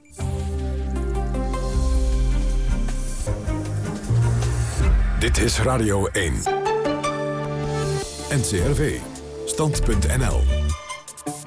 Dit is Radio 1. NCRV. Stand.nl.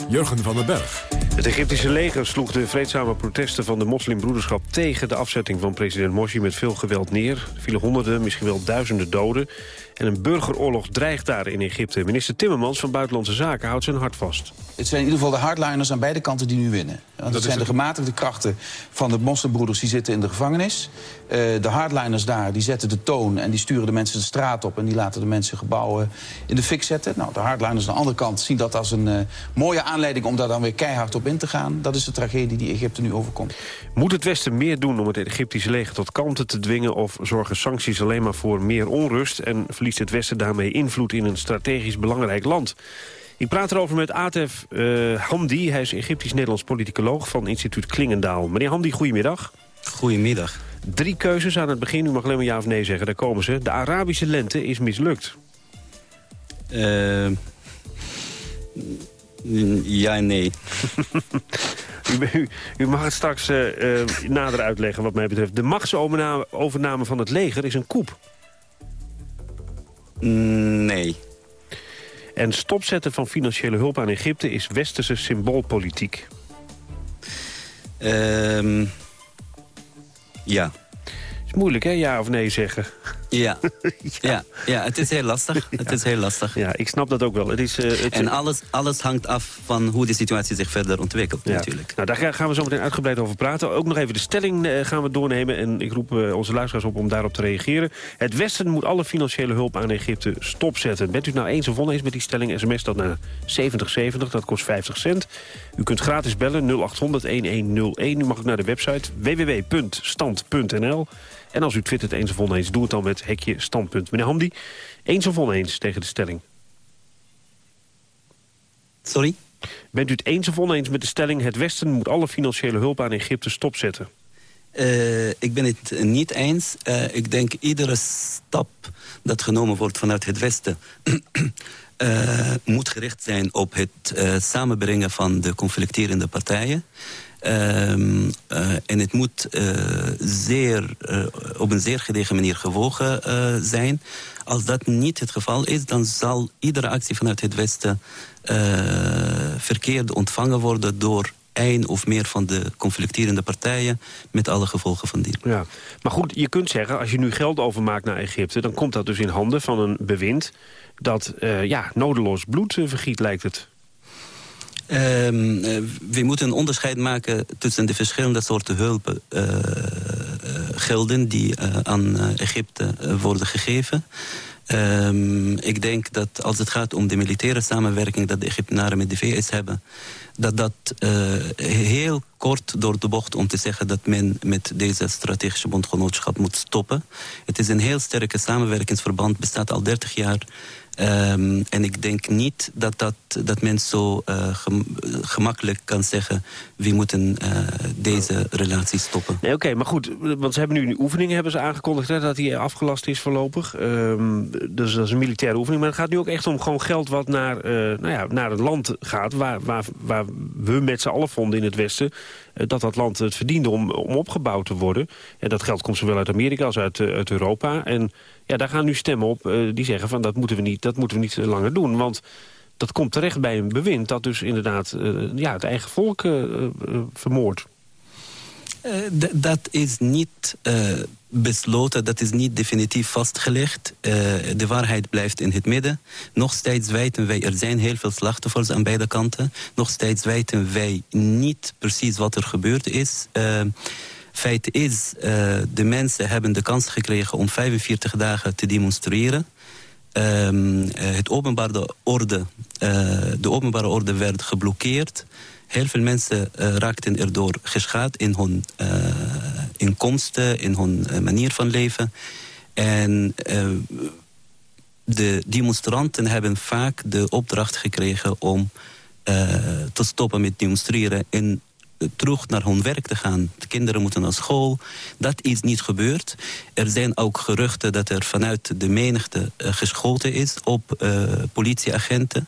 Jurgen van den Berg. Het Egyptische leger sloeg de vreedzame protesten van de moslimbroederschap... tegen de afzetting van president Morsi met veel geweld neer. Er vielen honderden, misschien wel duizenden doden. En een burgeroorlog dreigt daar in Egypte. Minister Timmermans van Buitenlandse Zaken houdt zijn hart vast. Het zijn in ieder geval de hardliners aan beide kanten die nu winnen. Want het zijn de gematigde krachten van de moslimbroeders die zitten in de gevangenis. Uh, de hardliners daar die zetten de toon en die sturen de mensen de straat op... en die laten de mensen gebouwen in de fik zetten. Nou, de hardliners aan de andere kant zien dat als een uh, mooie aanleiding... om daar dan weer keihard op in te gaan. Dat is de tragedie die Egypte nu overkomt. Moet het Westen meer doen om het Egyptische leger tot kalmte te dwingen... of zorgen sancties alleen maar voor meer onrust... en verliest het Westen daarmee invloed in een strategisch belangrijk land? Ik praat erover met Atef uh, Hamdi. Hij is Egyptisch-Nederlands politicoloog van instituut Klingendaal. Meneer Hamdi, goedemiddag. Goedemiddag. Drie keuzes aan het begin. U mag alleen maar ja of nee zeggen. Daar komen ze. De Arabische lente is mislukt. Uh, ja en nee. u, u, u, mag het straks uh, uh, nader uitleggen wat mij betreft. De machtsovername van het leger is een koep. Nee. En stopzetten van financiële hulp aan Egypte is westerse symboolpolitiek. Um, ja. Is moeilijk, hè? Ja of nee zeggen. Ja, ja. ja, het is heel lastig. Het is heel lastig. Ja, ik snap dat ook wel. Het is, uh, het... En alles, alles hangt af van hoe de situatie zich verder ontwikkelt ja. natuurlijk. Nou, daar gaan we zo meteen uitgebreid over praten. Ook nog even de stelling uh, gaan we doornemen. En ik roep uh, onze luisteraars op om daarop te reageren. Het Westen moet alle financiële hulp aan Egypte stopzetten. Bent u het nou eens of oneens met die stelling? SMS dat naar 7070, dat kost 50 cent. U kunt gratis bellen 0800-1101. U mag ook naar de website www.stand.nl. En als u twittert eens of oneens, doe het dan met hekje standpunt. Meneer Hamdi, eens of oneens tegen de stelling? Sorry? Bent u het eens of oneens met de stelling... het Westen moet alle financiële hulp aan Egypte stopzetten? Uh, ik ben het niet eens. Uh, ik denk iedere stap dat genomen wordt vanuit het Westen... uh, moet gericht zijn op het samenbrengen van de conflicterende partijen. Um, uh, en het moet uh, zeer, uh, op een zeer gedegen manier gewogen zijn. Als dat niet het geval is, dan zal iedere actie vanuit het Westen verkeerd ontvangen worden door één of meer van de conflicterende partijen... met alle gevolgen van die. Ja. Maar goed, je kunt zeggen, als je nu geld overmaakt naar Egypte... dan komt dat dus in handen van een bewind dat ja, nodeloos bloed vergiet, lijkt het. Um, uh, we moeten een onderscheid maken tussen de verschillende soorten hulp uh, uh, gelden die eh, aan eh, Egypte eh, worden gegeven. Ehm, ik denk dat als het gaat om de militaire samenwerking... dat de Egyptenaren met de VS hebben... dat dat eh, heel kort door de bocht om te zeggen... dat men met deze strategische bondgenootschap moet stoppen. Het is een heel sterke samenwerkingsverband, bestaat al 30 jaar... Ehm, en ik denk niet dat, dat, dat men zo eh, gem- gemakkelijk kan zeggen... we moeten eh, deze relatie stoppen. Nee, oké, maar goed, want ze hebben nu een oefening hebben ze aangekondigd... Hè, dat die afgelast is voorlopig. Ehm, dus dat is een militaire oefening. Maar het gaat nu ook echt om gewoon geld wat naar, eh, nou ja, naar het land gaat... Waar, waar, waar we met z'n allen vonden in het Westen... dat dat land het verdiende om, om opgebouwd te worden. En dat geld komt zowel uit Amerika als uit, uit Europa. En ja, daar gaan nu stemmen op eh, die zeggen van dat moeten we niet, dat moeten we niet eh, langer doen. Want dat komt terecht bij een bewind dat dus inderdaad eh, ja, het eigen volk vermoordt. Dat is niet besloten, dat is niet definitief vastgelegd. De waarheid blijft in het midden. Nog steeds weten wij, er zijn heel veel slachtoffers aan beide kanten. Nog steeds weten wij niet precies wat er gebeurd is. Feit is, eh, de mensen hebben de kans gekregen om 45 dagen te demonstreren. Ehm, eh, het openbare orde, eh, de openbare orde werd geblokkeerd. Heel veel mensen raakten erdoor geschaad in hun inkomsten, in hun manier van leven. En de demonstranten hebben vaak de opdracht gekregen om te stoppen met demonstreren en terug naar hun werk te gaan. De kinderen moeten naar school. Dat is niet gebeurd. Er zijn ook geruchten dat er vanuit de menigte eh, geschoten is op eh, politieagenten.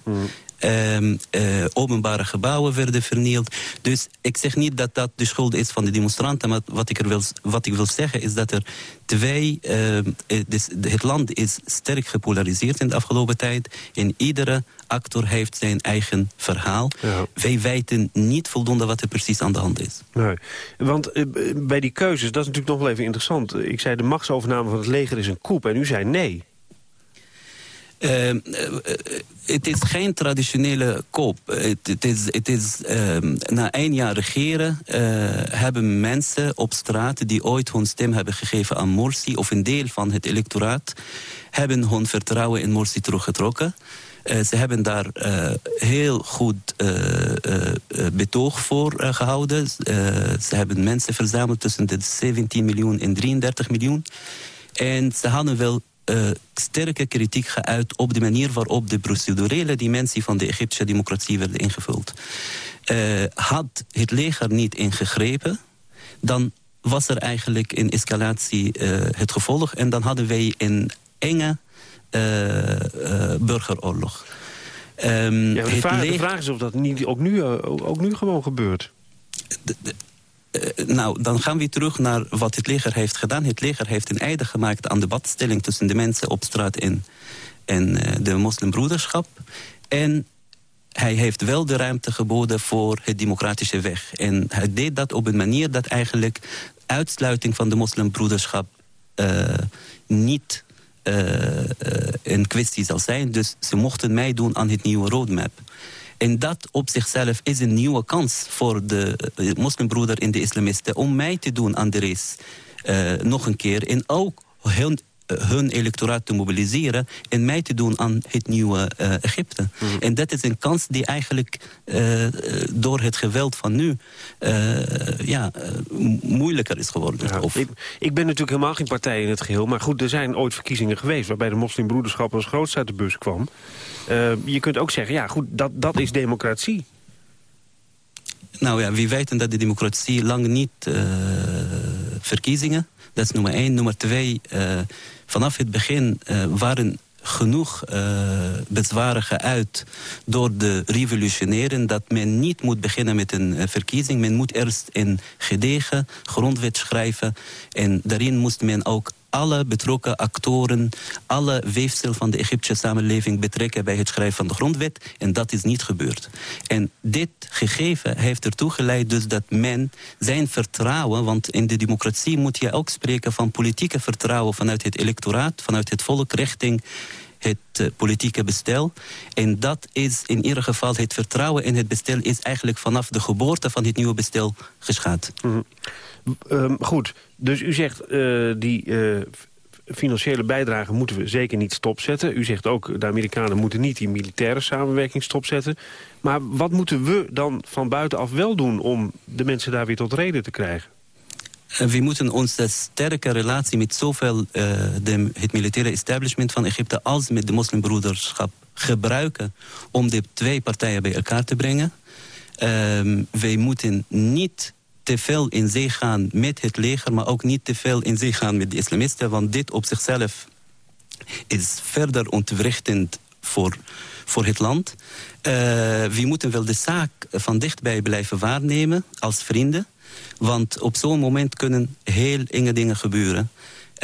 Ehm, eh, openbare gebouwen werden vernield. Dus ik zeg niet dat dat de schuld is van de demonstranten... maar wat ik, er wil, wat ik wil zeggen is dat er twee... ehm, eh, dus het land is sterk gepolariseerd in de afgelopen tijd... en iedere actor heeft zijn eigen verhaal. Wij weten niet voldoende wat er precies aan de hand is. Nee, want eh, bij die keuzes, dat is natuurlijk nog wel even interessant. Ik zei de machtsovername van het leger is een koep en u zei nee. Ehm, eh, eh, Het is geen traditionele koop. Het, is, is, ehm, na één jaar regeren eh, hebben mensen op straat... die ooit hun stem hebben gegeven aan Morsi... of een deel van het electoraat... hebben hun vertrouwen in Morsi teruggetrokken. Ze hebben daar heel goed betoog voor eh, gehouden. Eh, ze hebben mensen verzameld tussen de 17 miljoen en 33 miljoen. En ze hadden wel eh, sterke kritiek geuit op de manier waarop de procedurele dimensie van de Egyptische democratie werd ingevuld. Eh, had het leger niet ingegrepen, dan was er eigenlijk een escalatie eh, het gevolg. En dan hadden wij een enge burgeroorlog. Ehm, Ja, de, vraag, de leger- vraag is of dat niet ook nu, ook, ook nu gewoon gebeurt. Eh, nou, dan gaan we terug naar wat het leger heeft gedaan. Het leger heeft een einde gemaakt aan de badstelling tussen de mensen op straat en, en eh, de moslimbroederschap. En hij heeft wel de ruimte geboden voor het democratische weg. En hij deed dat op een manier dat eigenlijk uitsluiting van de moslimbroederschap eh, niet een kwestie zal zijn. Dus ze mochten meedoen aan het nieuwe roadmap. En dat op zichzelf is een nieuwe kans voor de eh, moslimbroeder en de islamisten om mee te doen aan de race. eh, nog een keer. En ook eh, hun electoraat te mobiliseren en mee te doen aan het nieuwe eh, Egypte. En dat is een kans die eigenlijk eh, door het geweld van nu eh, ja, mo- moeilijker is geworden. Of, Ik, ik ben natuurlijk helemaal geen partij in het geheel. Maar goed, er zijn ooit verkiezingen geweest... waarbij de moslimbroederschap als grootste uit de bus kwam. Je kunt ook zeggen, ja goed, dat, dat is democratie. Nou ja, we weten dat de democratie lang niet verkiezingen. Dat is nummer één. Nummer twee, vanaf het begin eh, waren genoeg eh, bezwaren geuit door de revolutionairen... dat men niet moet beginnen met een eh, verkiezing. Men moet eerst een gedegen grondwet schrijven. En daarin moest men ook alle betrokken actoren, alle weefsel van de Egyptische samenleving betrekken bij het schrijven van de grondwet. En dat is niet gebeurd. En dit gegeven heeft ertoe geleid dus dat men zijn vertrouwen, want in de democratie moet je ook spreken van politieke vertrouwen vanuit het electoraat, vanuit het volk richting het eh, politieke bestel. En dat is in ieder geval het vertrouwen in het bestel... is eigenlijk vanaf de geboorte van het nieuwe bestel geschaad. Mhm. Ehm, goed, dus u zegt eh, die eh, financiële bijdrage moeten we zeker niet stopzetten. U zegt ook de Amerikanen moeten niet die militaire samenwerking stopzetten. Maar wat moeten we dan van buitenaf wel doen om de mensen daar weer tot reden te krijgen? Eh, we moeten onze sterke relatie met zowel het militaire establishment van Egypte als met de moslimbroederschap gebruiken om de twee partijen bij elkaar te brengen. Ehm, wij moeten niet te veel in zee gaan met het leger, maar ook niet te veel in zee gaan met de islamisten, want dit op zichzelf is verder ontwrichtend voor, voor het land. Eh, we moeten wel de zaak van dichtbij blijven waarnemen als vrienden. Want op zo'n moment kunnen heel enge dingen gebeuren.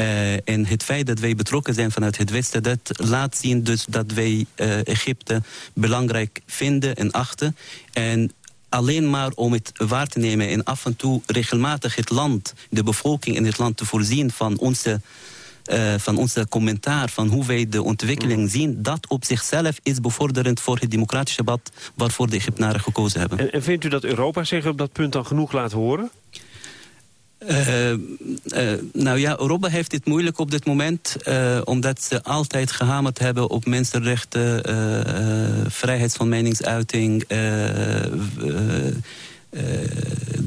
Uh, en het feit dat wij betrokken zijn vanuit het Westen... dat laat zien dus dat wij uh, Egypte belangrijk vinden en achten. En alleen maar om het waar te nemen... en af en toe regelmatig het land, de bevolking in het land te voorzien... van onze uh, van onze commentaar van hoe wij de ontwikkeling Mm. zien... dat op zichzelf is bevorderend voor het democratische debat... waarvoor de Egyptenaren gekozen hebben. En, en vindt u dat Europa zich op dat punt dan genoeg laat horen? Uh, uh, nou ja, Europa heeft het moeilijk op dit moment... Uh, omdat ze altijd gehamerd hebben op mensenrechten... vrijheid van meningsuiting...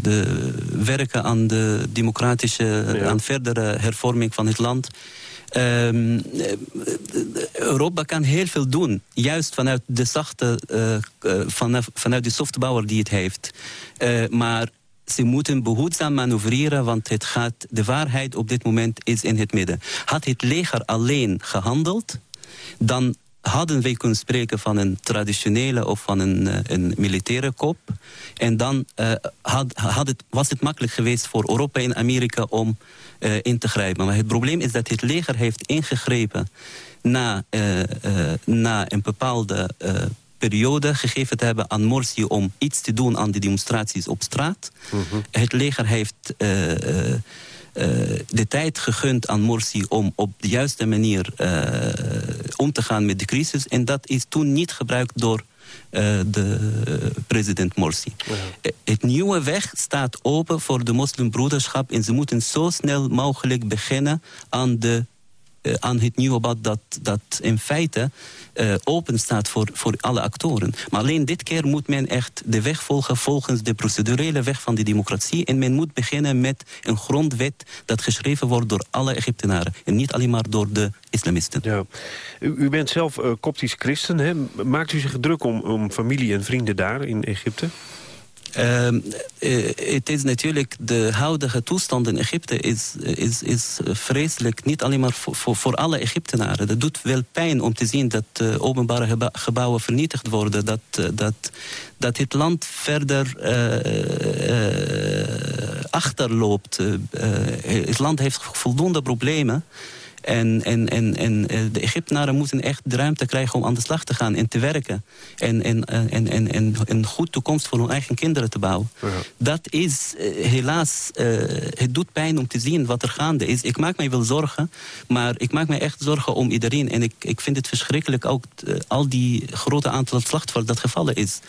de werken aan de democratische... Ja. aan verdere hervorming van het land... Um, Europa kan heel veel doen. Juist vanuit de zachte, uh, vanaf, vanuit de softbouwer die het heeft. Uh, maar ze moeten behoedzaam manoeuvreren, want het gaat, de waarheid op dit moment is in het midden. Had het leger alleen gehandeld, dan hadden wij kunnen spreken van een traditionele of van een, uh, een militaire kop. En dan uh, had, had het, was het makkelijk geweest voor Europa en Amerika om uh, in te grijpen. Maar het probleem is dat het leger heeft ingegrepen na, na een bepaalde periode gegeven te hebben aan Morsi om iets te doen aan de demonstraties op straat. Mm -hmm. Het leger heeft uh, uh, de tijd gegund aan Morsi om op de juiste manier om te gaan met de crisis. En dat is toen niet gebruikt door de president Morsi. Ja. Het nieuwe weg staat open voor de moslimbroederschap en ze moeten zo snel mogelijk beginnen aan de uh, aan het nieuwe bad dat, dat in feite uh, open staat voor, voor alle actoren. Maar alleen dit keer moet men echt de weg volgen volgens de procedurele weg van de democratie. En men moet beginnen met een grondwet dat geschreven wordt door alle Egyptenaren. En niet alleen maar door de islamisten. Ja. U, u bent zelf uh, koptisch christen. Hè? Maakt u zich druk om, om familie en vrienden daar in Egypte? Uh, het is natuurlijk de huidige toestand in Egypte is, is, is vreselijk. Niet alleen maar voor, voor, alle Egyptenaren. Dat doet wel pijn om te zien dat uh, openbare gebouwen vernietigd worden. Dat, uh, dat, dat het land verder achterloopt. het land heeft voldoende problemen. En, en, en, en de Egyptenaren moeten echt de ruimte krijgen om aan de slag te gaan en te werken. En, en, en, en, en een goede toekomst voor hun eigen kinderen te bouwen. Ja. Dat is uh, helaas, uh, het doet pijn om te zien wat er gaande is. Ik maak mij wel zorgen, maar ik maak mij echt zorgen om iedereen. En ik, ik vind het verschrikkelijk ook uh, al die grote aantal slachtoffers dat gevallen is.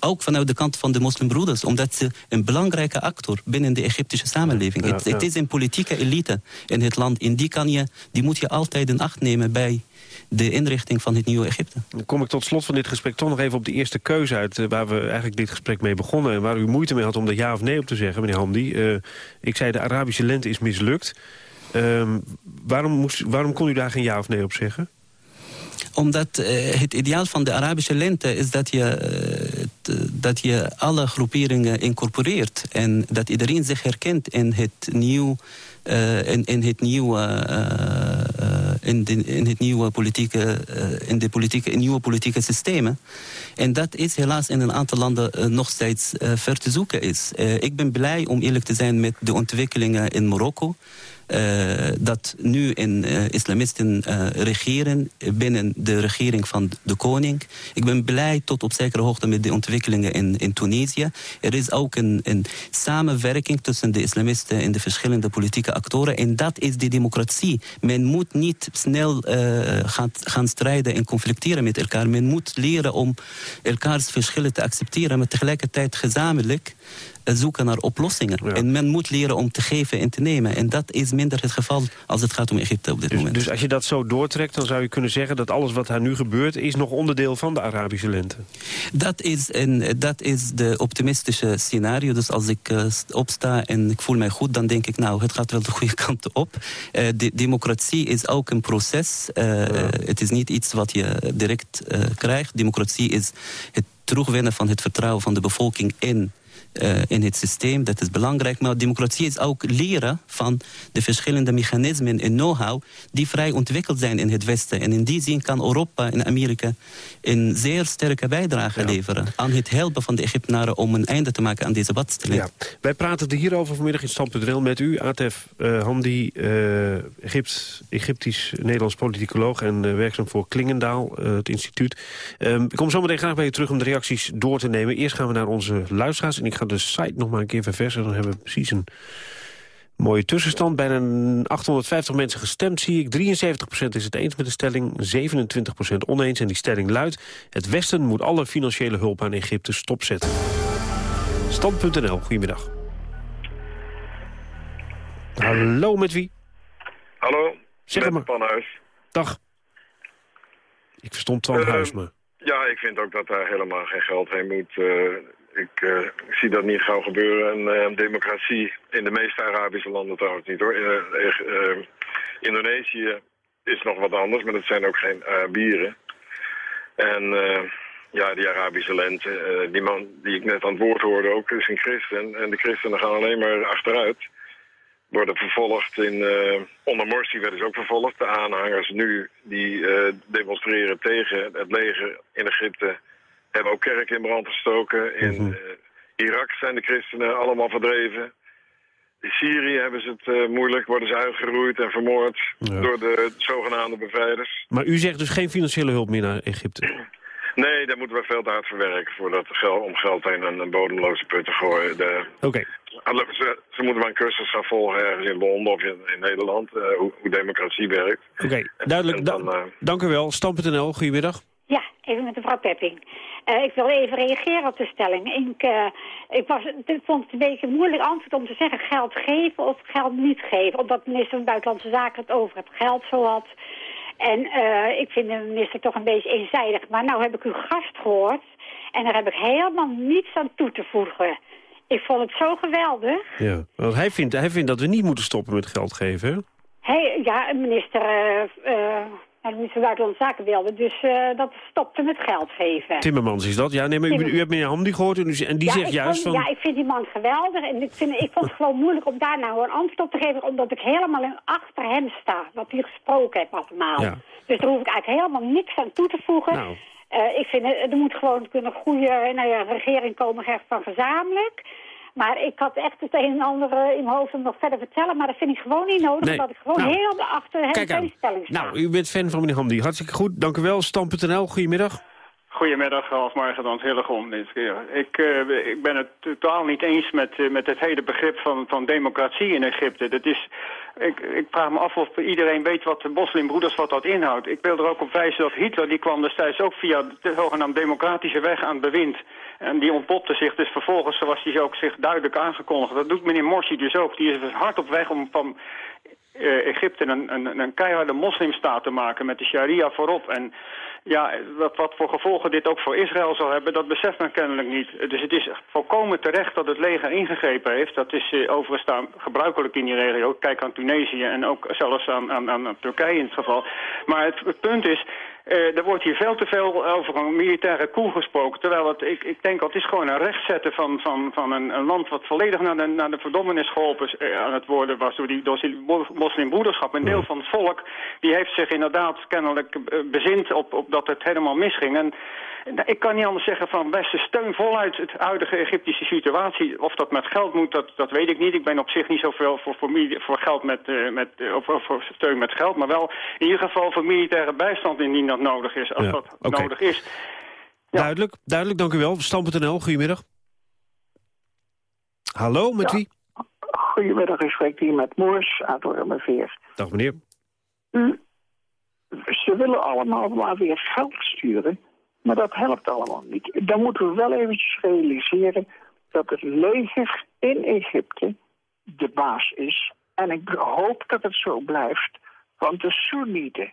ook vanuit de kant van de moslimbroeders. Omdat ze een belangrijke actor binnen de Egyptische samenleving. Ja, het, ja. het is een politieke elite in het land. In die kan je, die moet je altijd in acht nemen bij de inrichting van het nieuwe Egypte. Dan kom ik tot slot van dit gesprek toch nog even op de eerste keuze uit... waar we eigenlijk dit gesprek mee begonnen... en waar u moeite mee had om er ja of nee op te zeggen, meneer Hamdi. Uh, ik zei de Arabische lente is mislukt. Uh, waarom, moest, waarom kon u daar geen ja of nee op zeggen? Omdat uh, het ideaal van de Arabische lente is dat je, dat je alle groeperingen incorporeert. En dat iedereen zich herkent in het nieuw... Uh, in, het nieuwe, in, de, in het nieuwe politieke, in de politieke, in nieuwe politieke systemen. En dat is helaas in een aantal landen nog steeds ver te zoeken is. ik ben blij om eerlijk te zijn met de ontwikkelingen in Marokko. Eh, dat nu in eh, islamisten eh, regeren binnen de regering van de koning. Ik ben blij tot op zekere hoogte met de ontwikkelingen in, in Tunesië. Er is ook een, een samenwerking tussen de islamisten en de verschillende politieke actoren. En dat is de democratie. Men moet niet snel gaan, gaan strijden en conflicteren met elkaar. Men moet leren om elkaars verschillen te accepteren, maar tegelijkertijd gezamenlijk zoeken naar oplossingen. En men moet leren om te geven en te nemen. En dat is minder het geval als het gaat om Egypte op dit Dus, moment. dus als je dat zo doortrekt, dan zou je kunnen zeggen... dat alles wat daar nu gebeurt, is nog onderdeel van de Arabische lente. Dat is, een, dat is de optimistische scenario. Dus als ik uh, opsta en ik voel mij goed, dan denk ik... nou, het gaat wel de goede kant op. Uh, de democratie is ook een proces. Uh, ja. Het is niet iets wat je direct krijgt. Democratie is het terugwinnen van het vertrouwen van de bevolking in uh, in het systeem. Dat is belangrijk. Maar democratie is ook leren van de verschillende mechanismen en know-how die vrij ontwikkeld zijn in het Westen. En in die zin kan Europa en Amerika een zeer sterke bijdrage ja. leveren aan het helpen van de Egyptenaren om een einde te maken aan deze badstelling. Ja. Wij praten er hierover vanmiddag in Stand.nl met u, Atef uh, Hamdi, uh, Egypt, Egyptisch-Nederlands politicoloog en werkzaam voor Klingendaal, het instituut. Um, ik kom zo meteen graag bij u terug om de reacties door te nemen. Eerst gaan we naar onze luisteraars en ik ga de site nog maar een keer verversen. Dan hebben we precies een mooie tussenstand. Bijna 850 mensen gestemd, zie ik. 73% is het eens met de stelling, 27% oneens. En die stelling luidt... het Westen moet alle financiële hulp aan Egypte stopzetten. Stand.nl, goedemiddag. Hallo, met wie? Hallo, zeg met maar. Panhuis. Dag. Ik verstond Twan uh, Huisma. Ja, ik vind ook dat daar helemaal geen geld heen moet... Uh, ik, ik, zie dat niet gauw gebeuren. En uh, democratie in de meeste Arabische landen trouwens niet hoor. Uh, Indonesië is nog wat anders, maar dat zijn ook geen Arabieren. En ja, die Arabische lente, die man die ik net aan het woord hoorde ook, is een christen. En de christenen gaan alleen maar achteruit. Worden vervolgd in... onder Morsi werden ze ook vervolgd. De aanhangers nu die demonstreren tegen het leger in Egypte hebben ook kerken in brand gestoken. In uh, Irak zijn de christenen allemaal verdreven. In Syrië hebben ze het uh, moeilijk, worden ze uitgeroeid en vermoord ja. door de zogenaamde bevrijders. Maar u zegt dus geen financiële hulp meer naar Egypte? Nee, daar moeten we veel te hard voor werken voordat geld, om geld heen een, een bodemloze put te gooien. Oké. Okay. Ze, ze, moeten maar een cursus gaan volgen ergens in Londen of in, in Nederland, uh, hoe, hoe, democratie werkt. Oké, okay. duidelijk. Dan, da dank u wel. Stam.nl, goedemiddag. Ja, even met mevrouw Pepping. Uh, ik wil even reageren op de stelling. Ik, uh, ik, was, ik vond het een beetje een moeilijk antwoord om te zeggen geld geven of geld niet geven. Omdat de minister van Buitenlandse Zaken het over het geld zo had. En uh, ik vind de minister toch een beetje eenzijdig. Maar nou heb ik uw gast gehoord en daar heb ik helemaal niets aan toe te voegen. Ik vond het zo geweldig. Ja, want hij vindt, hij vindt dat we niet moeten stoppen met geld geven, hè? Hey, ja, minister... minister van Buitenlandse Zaken wilde. Dus uh, dat stopte met geld geven. Timmermans is dat? Ja, nee, maar u, u hebt meneer Hamdi gehoord en, u, en die ja, zegt juist vond, van... Ja, ik vind die man geweldig. En ik, vind, ik vond het gewoon moeilijk om daar nou een antwoord op te geven... omdat ik helemaal achter hem sta, wat hij gesproken heeft allemaal. Ja. Dus daar hoef ik eigenlijk helemaal niks aan toe te voegen. Nou. Uh, ik vind, er moet gewoon een goede nou ja, regering komen van gezamenlijk... Maar ik had echt het een en ander in mijn hoofd om nog verder vertellen. Maar dat vind ik gewoon niet nodig, nee. omdat ik gewoon nou, heel achter hem stelling sta. Nou, u bent fan van meneer Hamdi. Hartstikke goed. Dank u wel. Stam.nl, goedemiddag. Goedemiddag, Ralf Margedans Hillegom dit keer. Ik, uh, ik ben het totaal niet eens met, uh, met het hele begrip van, van democratie in Egypte. Dat is, ik, ik vraag me af of iedereen weet wat de moslimbroeders wat dat inhoudt. Ik wil er ook op wijzen dat Hitler, die kwam destijds ook via de zogenaamde democratische weg aan het bewind. En die ontpopte zich dus vervolgens, zoals hij ook zich duidelijk aangekondigd. Dat doet meneer Morsi dus ook. Die is dus hard op weg om van uh, Egypte een, een, een keiharde moslimstaat te maken met de sharia voorop. En ja, wat, wat voor gevolgen dit ook voor Israël zal hebben, dat beseft men kennelijk niet. Dus het is volkomen terecht dat het leger ingegrepen heeft. Dat is uh, overigens gebruikelijk in die regio. Kijk aan Tunesië en ook zelfs aan, aan, aan Turkije in het geval. Maar het punt is, Eh, er wordt hier veel te veel over een militaire coup gesproken. Terwijl het, ik, ik denk dat het is gewoon een rechtzetten van, van, van een, een land wat volledig naar de, naar de verdommenis geholpen eh, aan het worden was door die, door die mo- moslimbroederschap. Een deel van het volk die heeft zich inderdaad kennelijk eh, bezind op, op dat het helemaal misging. En nou, ik kan niet anders zeggen van beste steun voluit het huidige Egyptische situatie. Of dat met geld moet, dat, dat weet ik niet. Ik ben op zich niet zoveel voor, voor, voor geld met, met of, voor steun met geld. Maar wel in ieder geval voor militaire bijstand indien dat nodig is. Als Ja, dat nodig is. Duidelijk, duidelijk, dank u wel. Stam.nl, goedemiddag. Hallo, met Ja. wie? Goedemiddag, ik spreek hier met Moers uit Ormerveer. Dag meneer. U, ze willen allemaal maar weer geld sturen, maar dat helpt allemaal niet. Dan moeten we wel eventjes realiseren dat het leger in Egypte de baas is. En ik hoop dat het zo blijft, want de Soenieten,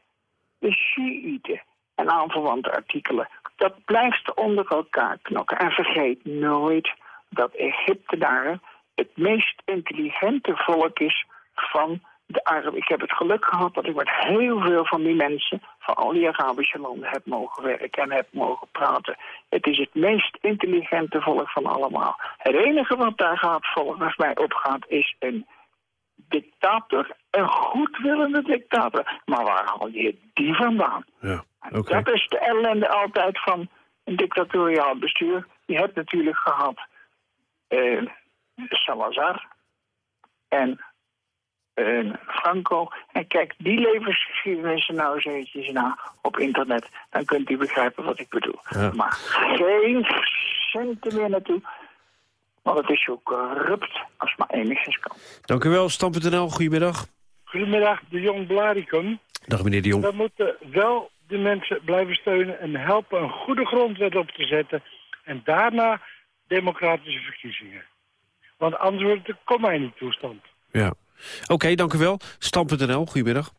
de Shiiten en aanverwante artikelen, dat blijft onder elkaar knokken. En vergeet nooit dat Egyptenaren het meest intelligente volk is van de Araben. Ik heb het geluk gehad dat ik met heel veel van die mensen van al die Arabische landen heb mogen werken en heb mogen praten. Het is het meest intelligente volk van allemaal. Het enige wat daar gaat volgens mij opgaat is een dictator, een goedwillende dictator. Maar waar haal je die vandaan? Ja, Dat is de ellende altijd van een dictatoriaal bestuur. Je hebt natuurlijk gehad eh, Salazar en eh, Franco. En kijk die levensgeschiedenissen nou eens eventjes na op internet. Dan kunt u begrijpen wat ik bedoel. Ja. Maar geen centen meer naartoe. Want het is zo corrupt als maar enigszins kan. Dank u wel, Stam.nl, goedemiddag. Goedemiddag, de Jong Blaricum. Dag meneer de Jong. We moeten wel de mensen blijven steunen en helpen een goede grondwet op te zetten. En daarna democratische verkiezingen. Want anders wordt het een komijn toestand. Ja. Oké, dank u wel. Stam.nl, goedemiddag.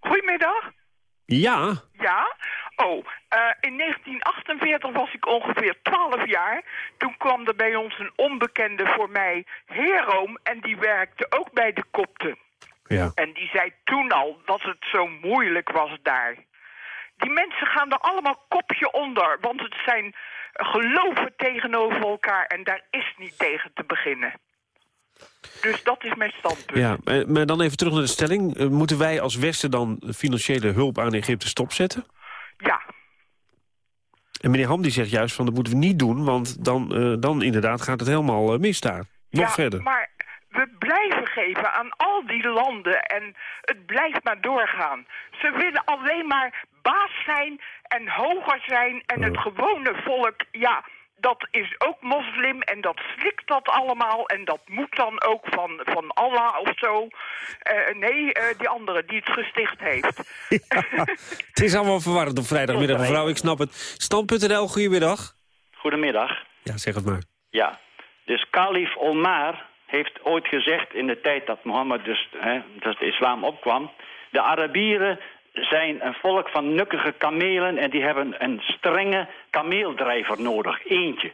Goedemiddag. Ja, Ja? Oh, eh, in 1948 was ik ongeveer 12 jaar. Toen kwam er bij ons een onbekende voor mij, Heroom, en die werkte ook bij de kopten. Ja. En die zei toen al dat het zo moeilijk was daar. Die mensen gaan er allemaal kopje onder, want het zijn geloven tegenover elkaar en daar is niet tegen te beginnen. Dus dat is mijn standpunt. ja. maar dan even terug naar de stelling. Eh, Moeten wij als Westen dan financiële hulp aan Egypte stopzetten? Ja. En meneer Ham die zegt juist van dat moeten we niet doen... want dan, eh, dan inderdaad gaat het helemaal eh, mis daar. Nog ja, verder. maar we blijven geven aan al die landen en het blijft maar doorgaan. Ze willen alleen maar baas zijn en hoger zijn en het gewone volk, ja, dat is ook moslim en dat slikt dat allemaal en dat moet dan ook van, van Allah of zo. Eh, nee, eh, die andere die het gesticht heeft. Het is allemaal verwarrend op vrijdagmiddag, mevrouw. Ik snap het. Stand.nl, goedemiddag. Goedemiddag. Ja, zeg het maar. Ja, dus kalif Omar heeft ooit gezegd in de tijd dat Mohammed dus, hè, dat de islam opkwam... de Arabieren zijn een volk van nukkige kamelen... en die hebben een strenge kameeldrijver nodig. Eentje.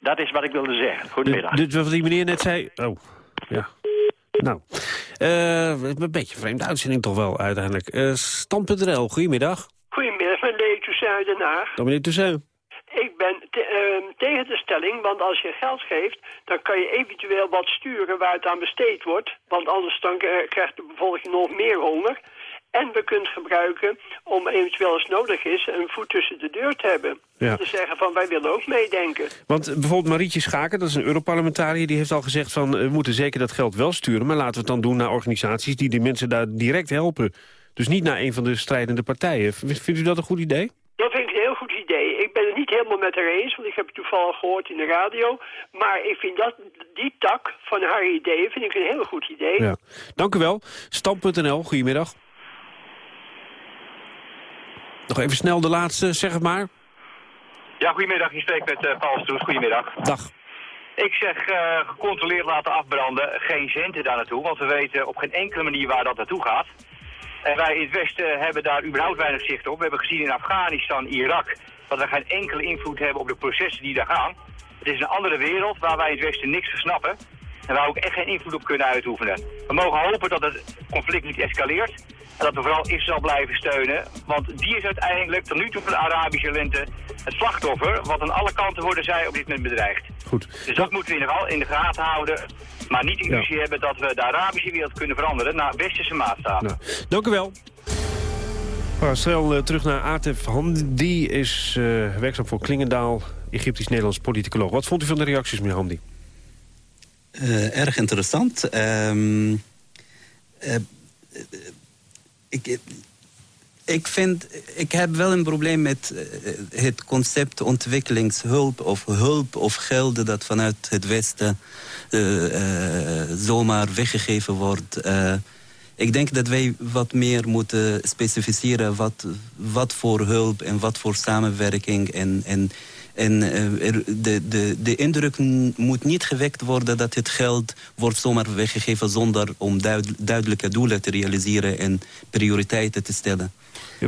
Dat is wat ik wilde zeggen. Goedemiddag. Dit wat die meneer net zei... Oh, ja. Nou, eh, een beetje een vreemde uitzending toch wel uiteindelijk. Eh Stand.nl, goedemiddag. Goedemiddag, mijn Lee Toussaint uit Den Haag. Dan meneer Toussaint. Ik ben te- ehm, tegen de stelling, want als je geld geeft... dan kan je eventueel wat sturen waar het aan besteed wordt. Want anders dan eh, krijgt de bevolking nog meer honger. En we het gebruiken om eventueel als nodig is... een voet tussen de deur te hebben. Ja. Te zeggen van, wij willen ook meedenken. Want bijvoorbeeld Marietje Schaken, dat is een Europarlementariër... die heeft al gezegd van, eh, we moeten zeker dat geld wel sturen... maar laten we het dan doen naar organisaties die de mensen daar direct helpen. Dus niet naar een van de strijdende partijen. Vindt u dat een goed idee? Dat vind ik een heel goed idee. Ik ben het niet helemaal met haar eens, want ik heb het toevallig gehoord in de radio. Maar ik vind dat, die tak van haar ideeën vind ik een heel goed idee. Ja. Dank u wel. Stam.nl, goedemiddag. Nog even snel de laatste, zeg het maar. Ja, goedemiddag. Je spreekt met eh, Paul Stroes. Goedemiddag. Dag. Ik zeg eh, gecontroleerd laten afbranden. Geen centen daar naartoe, want we weten op geen enkele manier waar dat naartoe gaat. En wij in het Westen hebben daar überhaupt weinig zicht op. We hebben gezien in Afghanistan, Irak, dat we geen enkele invloed hebben op de processen die daar gaan. Het is een andere wereld waar wij in het Westen niks van snappen. En waar we ook echt geen invloed op kunnen uitoefenen. We mogen hopen dat het conflict niet escaleert. En dat we vooral Israël blijven steunen. Want die is uiteindelijk tot nu toe van de Arabische lente het slachtoffer. Wat aan alle kanten worden zij op dit moment bedreigd. Goed. Dus dat moeten we in de, in de gaten houden. Maar niet de illusie hebben dat we de Arabische wereld kunnen veranderen naar westerse maatstaven. Nou, dank u wel. Snel eh, terug naar Atef Hamdi. is eh, werkzaam voor Klingendaal, Egyptisch-Nederlands politicoloog. Wat vond u van de reacties, meneer Hamdi? Eh, erg interessant. Ehm, eh, ik, ik vind, ik heb wel een probleem met eh, het concept ontwikkelingshulp of hulp of gelden dat vanuit het Westen eh, eh, zomaar weggegeven wordt. Eh, ik denk dat wij wat meer moeten specificeren wat, wat voor hulp en wat voor samenwerking en, en en eh, de, de, de indruk moet niet gewekt worden dat het geld wordt zomaar weggegeven zonder om duid- duidelijke doelen te realiseren en prioriteiten te stellen.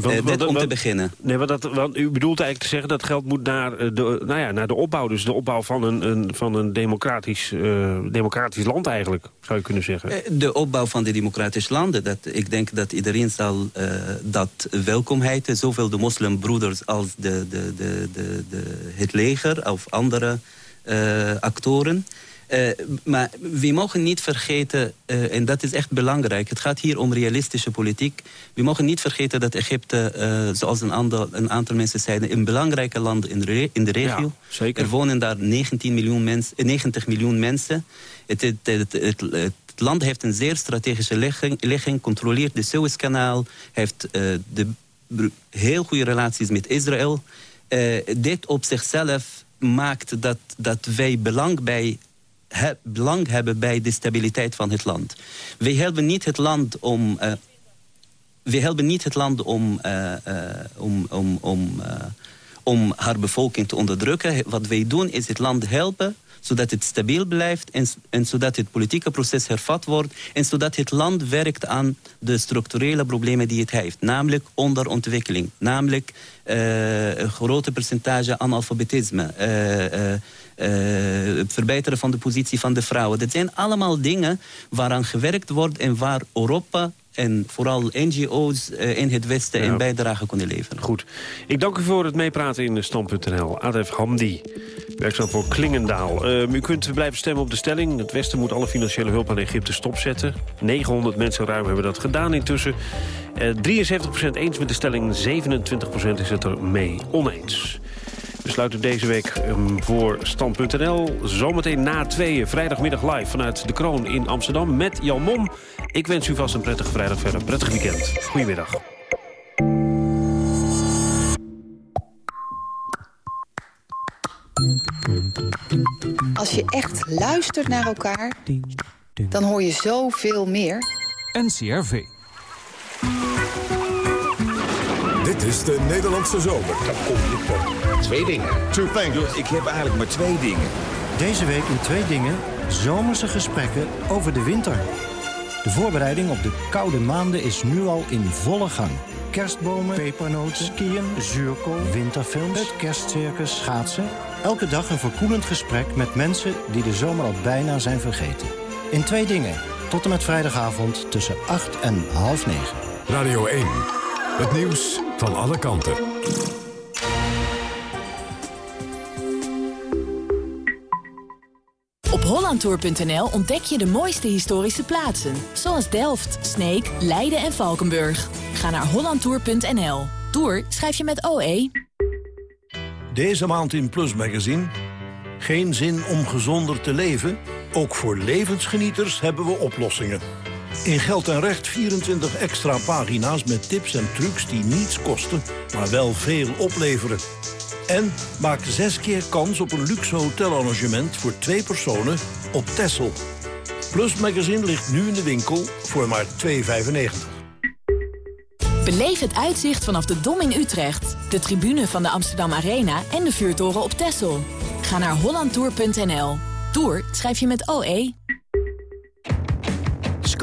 Want- Eh, want- om te beginnen. Nee, want, dat, want u bedoelt eigenlijk te zeggen dat geld moet naar, eh, de, nou ja, naar de opbouw. Dus de opbouw van een, een, van een democratisch, eh, democratisch land eigenlijk, zou je kunnen zeggen. De opbouw van de democratische landen, dat, ik denk dat iedereen zal dat welkom heten. Zowel de moslimbroeders als de, de, de, de, de, het leger of andere actoren. Eh, maar we mogen niet vergeten, eh, en dat is echt belangrijk... het gaat hier om realistische politiek. We mogen niet vergeten dat Egypte, eh, zoals een aantal, een aantal mensen zeiden... een belangrijke land in de, in de regio. Er wonen daar 19 miljoen mens, eh, 90 miljoen mensen. Het, het, het, land heeft een zeer strategische ligging, ligging controleert de Suezkanaal... heeft de, heel goede relaties met Israël. Dit op zichzelf maakt dat, dat wij belang bij belang hebben bij de stabiliteit van het land. Wij helpen niet het land om... eh, we helpen niet het land om, eh, eh, om, om, om, haar bevolking te onderdrukken. Wat wij doen is het land helpen zodat het stabiel blijft en, en zodat het politieke proces hervat wordt... en zodat het land werkt aan de structurele problemen die het heeft. Namelijk onderontwikkeling, namelijk een grote percentage analfabetisme... het verbeteren van de positie van de vrouwen. Dat zijn allemaal dingen waaraan gewerkt wordt en waar Europa en vooral NGO's eh, in het Westen Ja. een bijdrage kunnen leveren. Goed. Ik dank u voor het meepraten in Stand.nl. Adef Hamdi, werkzaam voor Klingendaal. Eh, u kunt blijven stemmen op de stelling. Het Westen moet alle financiële hulp aan Egypte stopzetten. 900 mensen ruim hebben dat gedaan intussen. Eh 73% eens met de stelling, 27% is het er mee oneens. We sluiten deze week ehm, voor Stand.nl. Zometeen na tweeën, vrijdagmiddag live vanuit De Kroon in Amsterdam... met Jan Mom. Ik wens u vast een prettige vrijdag verder. Prettig weekend. Goedemiddag. Als je echt luistert naar elkaar, dan hoor je zoveel meer. NCRV. Dit is de Nederlandse zomer. Dan kom je tot twee dingen. Two things. Ik heb eigenlijk maar twee dingen. Deze week in twee dingen zomerse gesprekken over de winter. De voorbereiding op de koude maanden is nu al in volle gang. Kerstbomen, pepernoten, skiën, zuurkool, winterfilms, het kerstcircus, schaatsen. Elke dag een verkoelend gesprek met mensen die de zomer al bijna zijn vergeten. In twee dingen, tot en met vrijdagavond tussen 8 en half 9. Radio 1. Het nieuws van alle kanten. Op hollandtour.nl ontdek je de mooiste historische plaatsen. Zoals Delft, Sneek, Leiden en Valkenburg. Ga naar hollandtour.nl. Tour schrijf je met OE. Deze maand in Plus Magazine. Geen zin om gezonder te leven? Ook voor levensgenieters hebben we oplossingen. In Geld en Recht 24 extra pagina's met tips en trucs die niets kosten, maar wel veel opleveren. En maak zes keer kans op een luxe hotelarrangement voor twee personen op Texel. Plus Magazine ligt nu in de winkel voor maar 2,95. Beleef het uitzicht vanaf de Dom in Utrecht, de tribune van de Amsterdam Arena en de vuurtoren op Texel. Ga naar hollandtour.nl. Tour schrijf je met OE.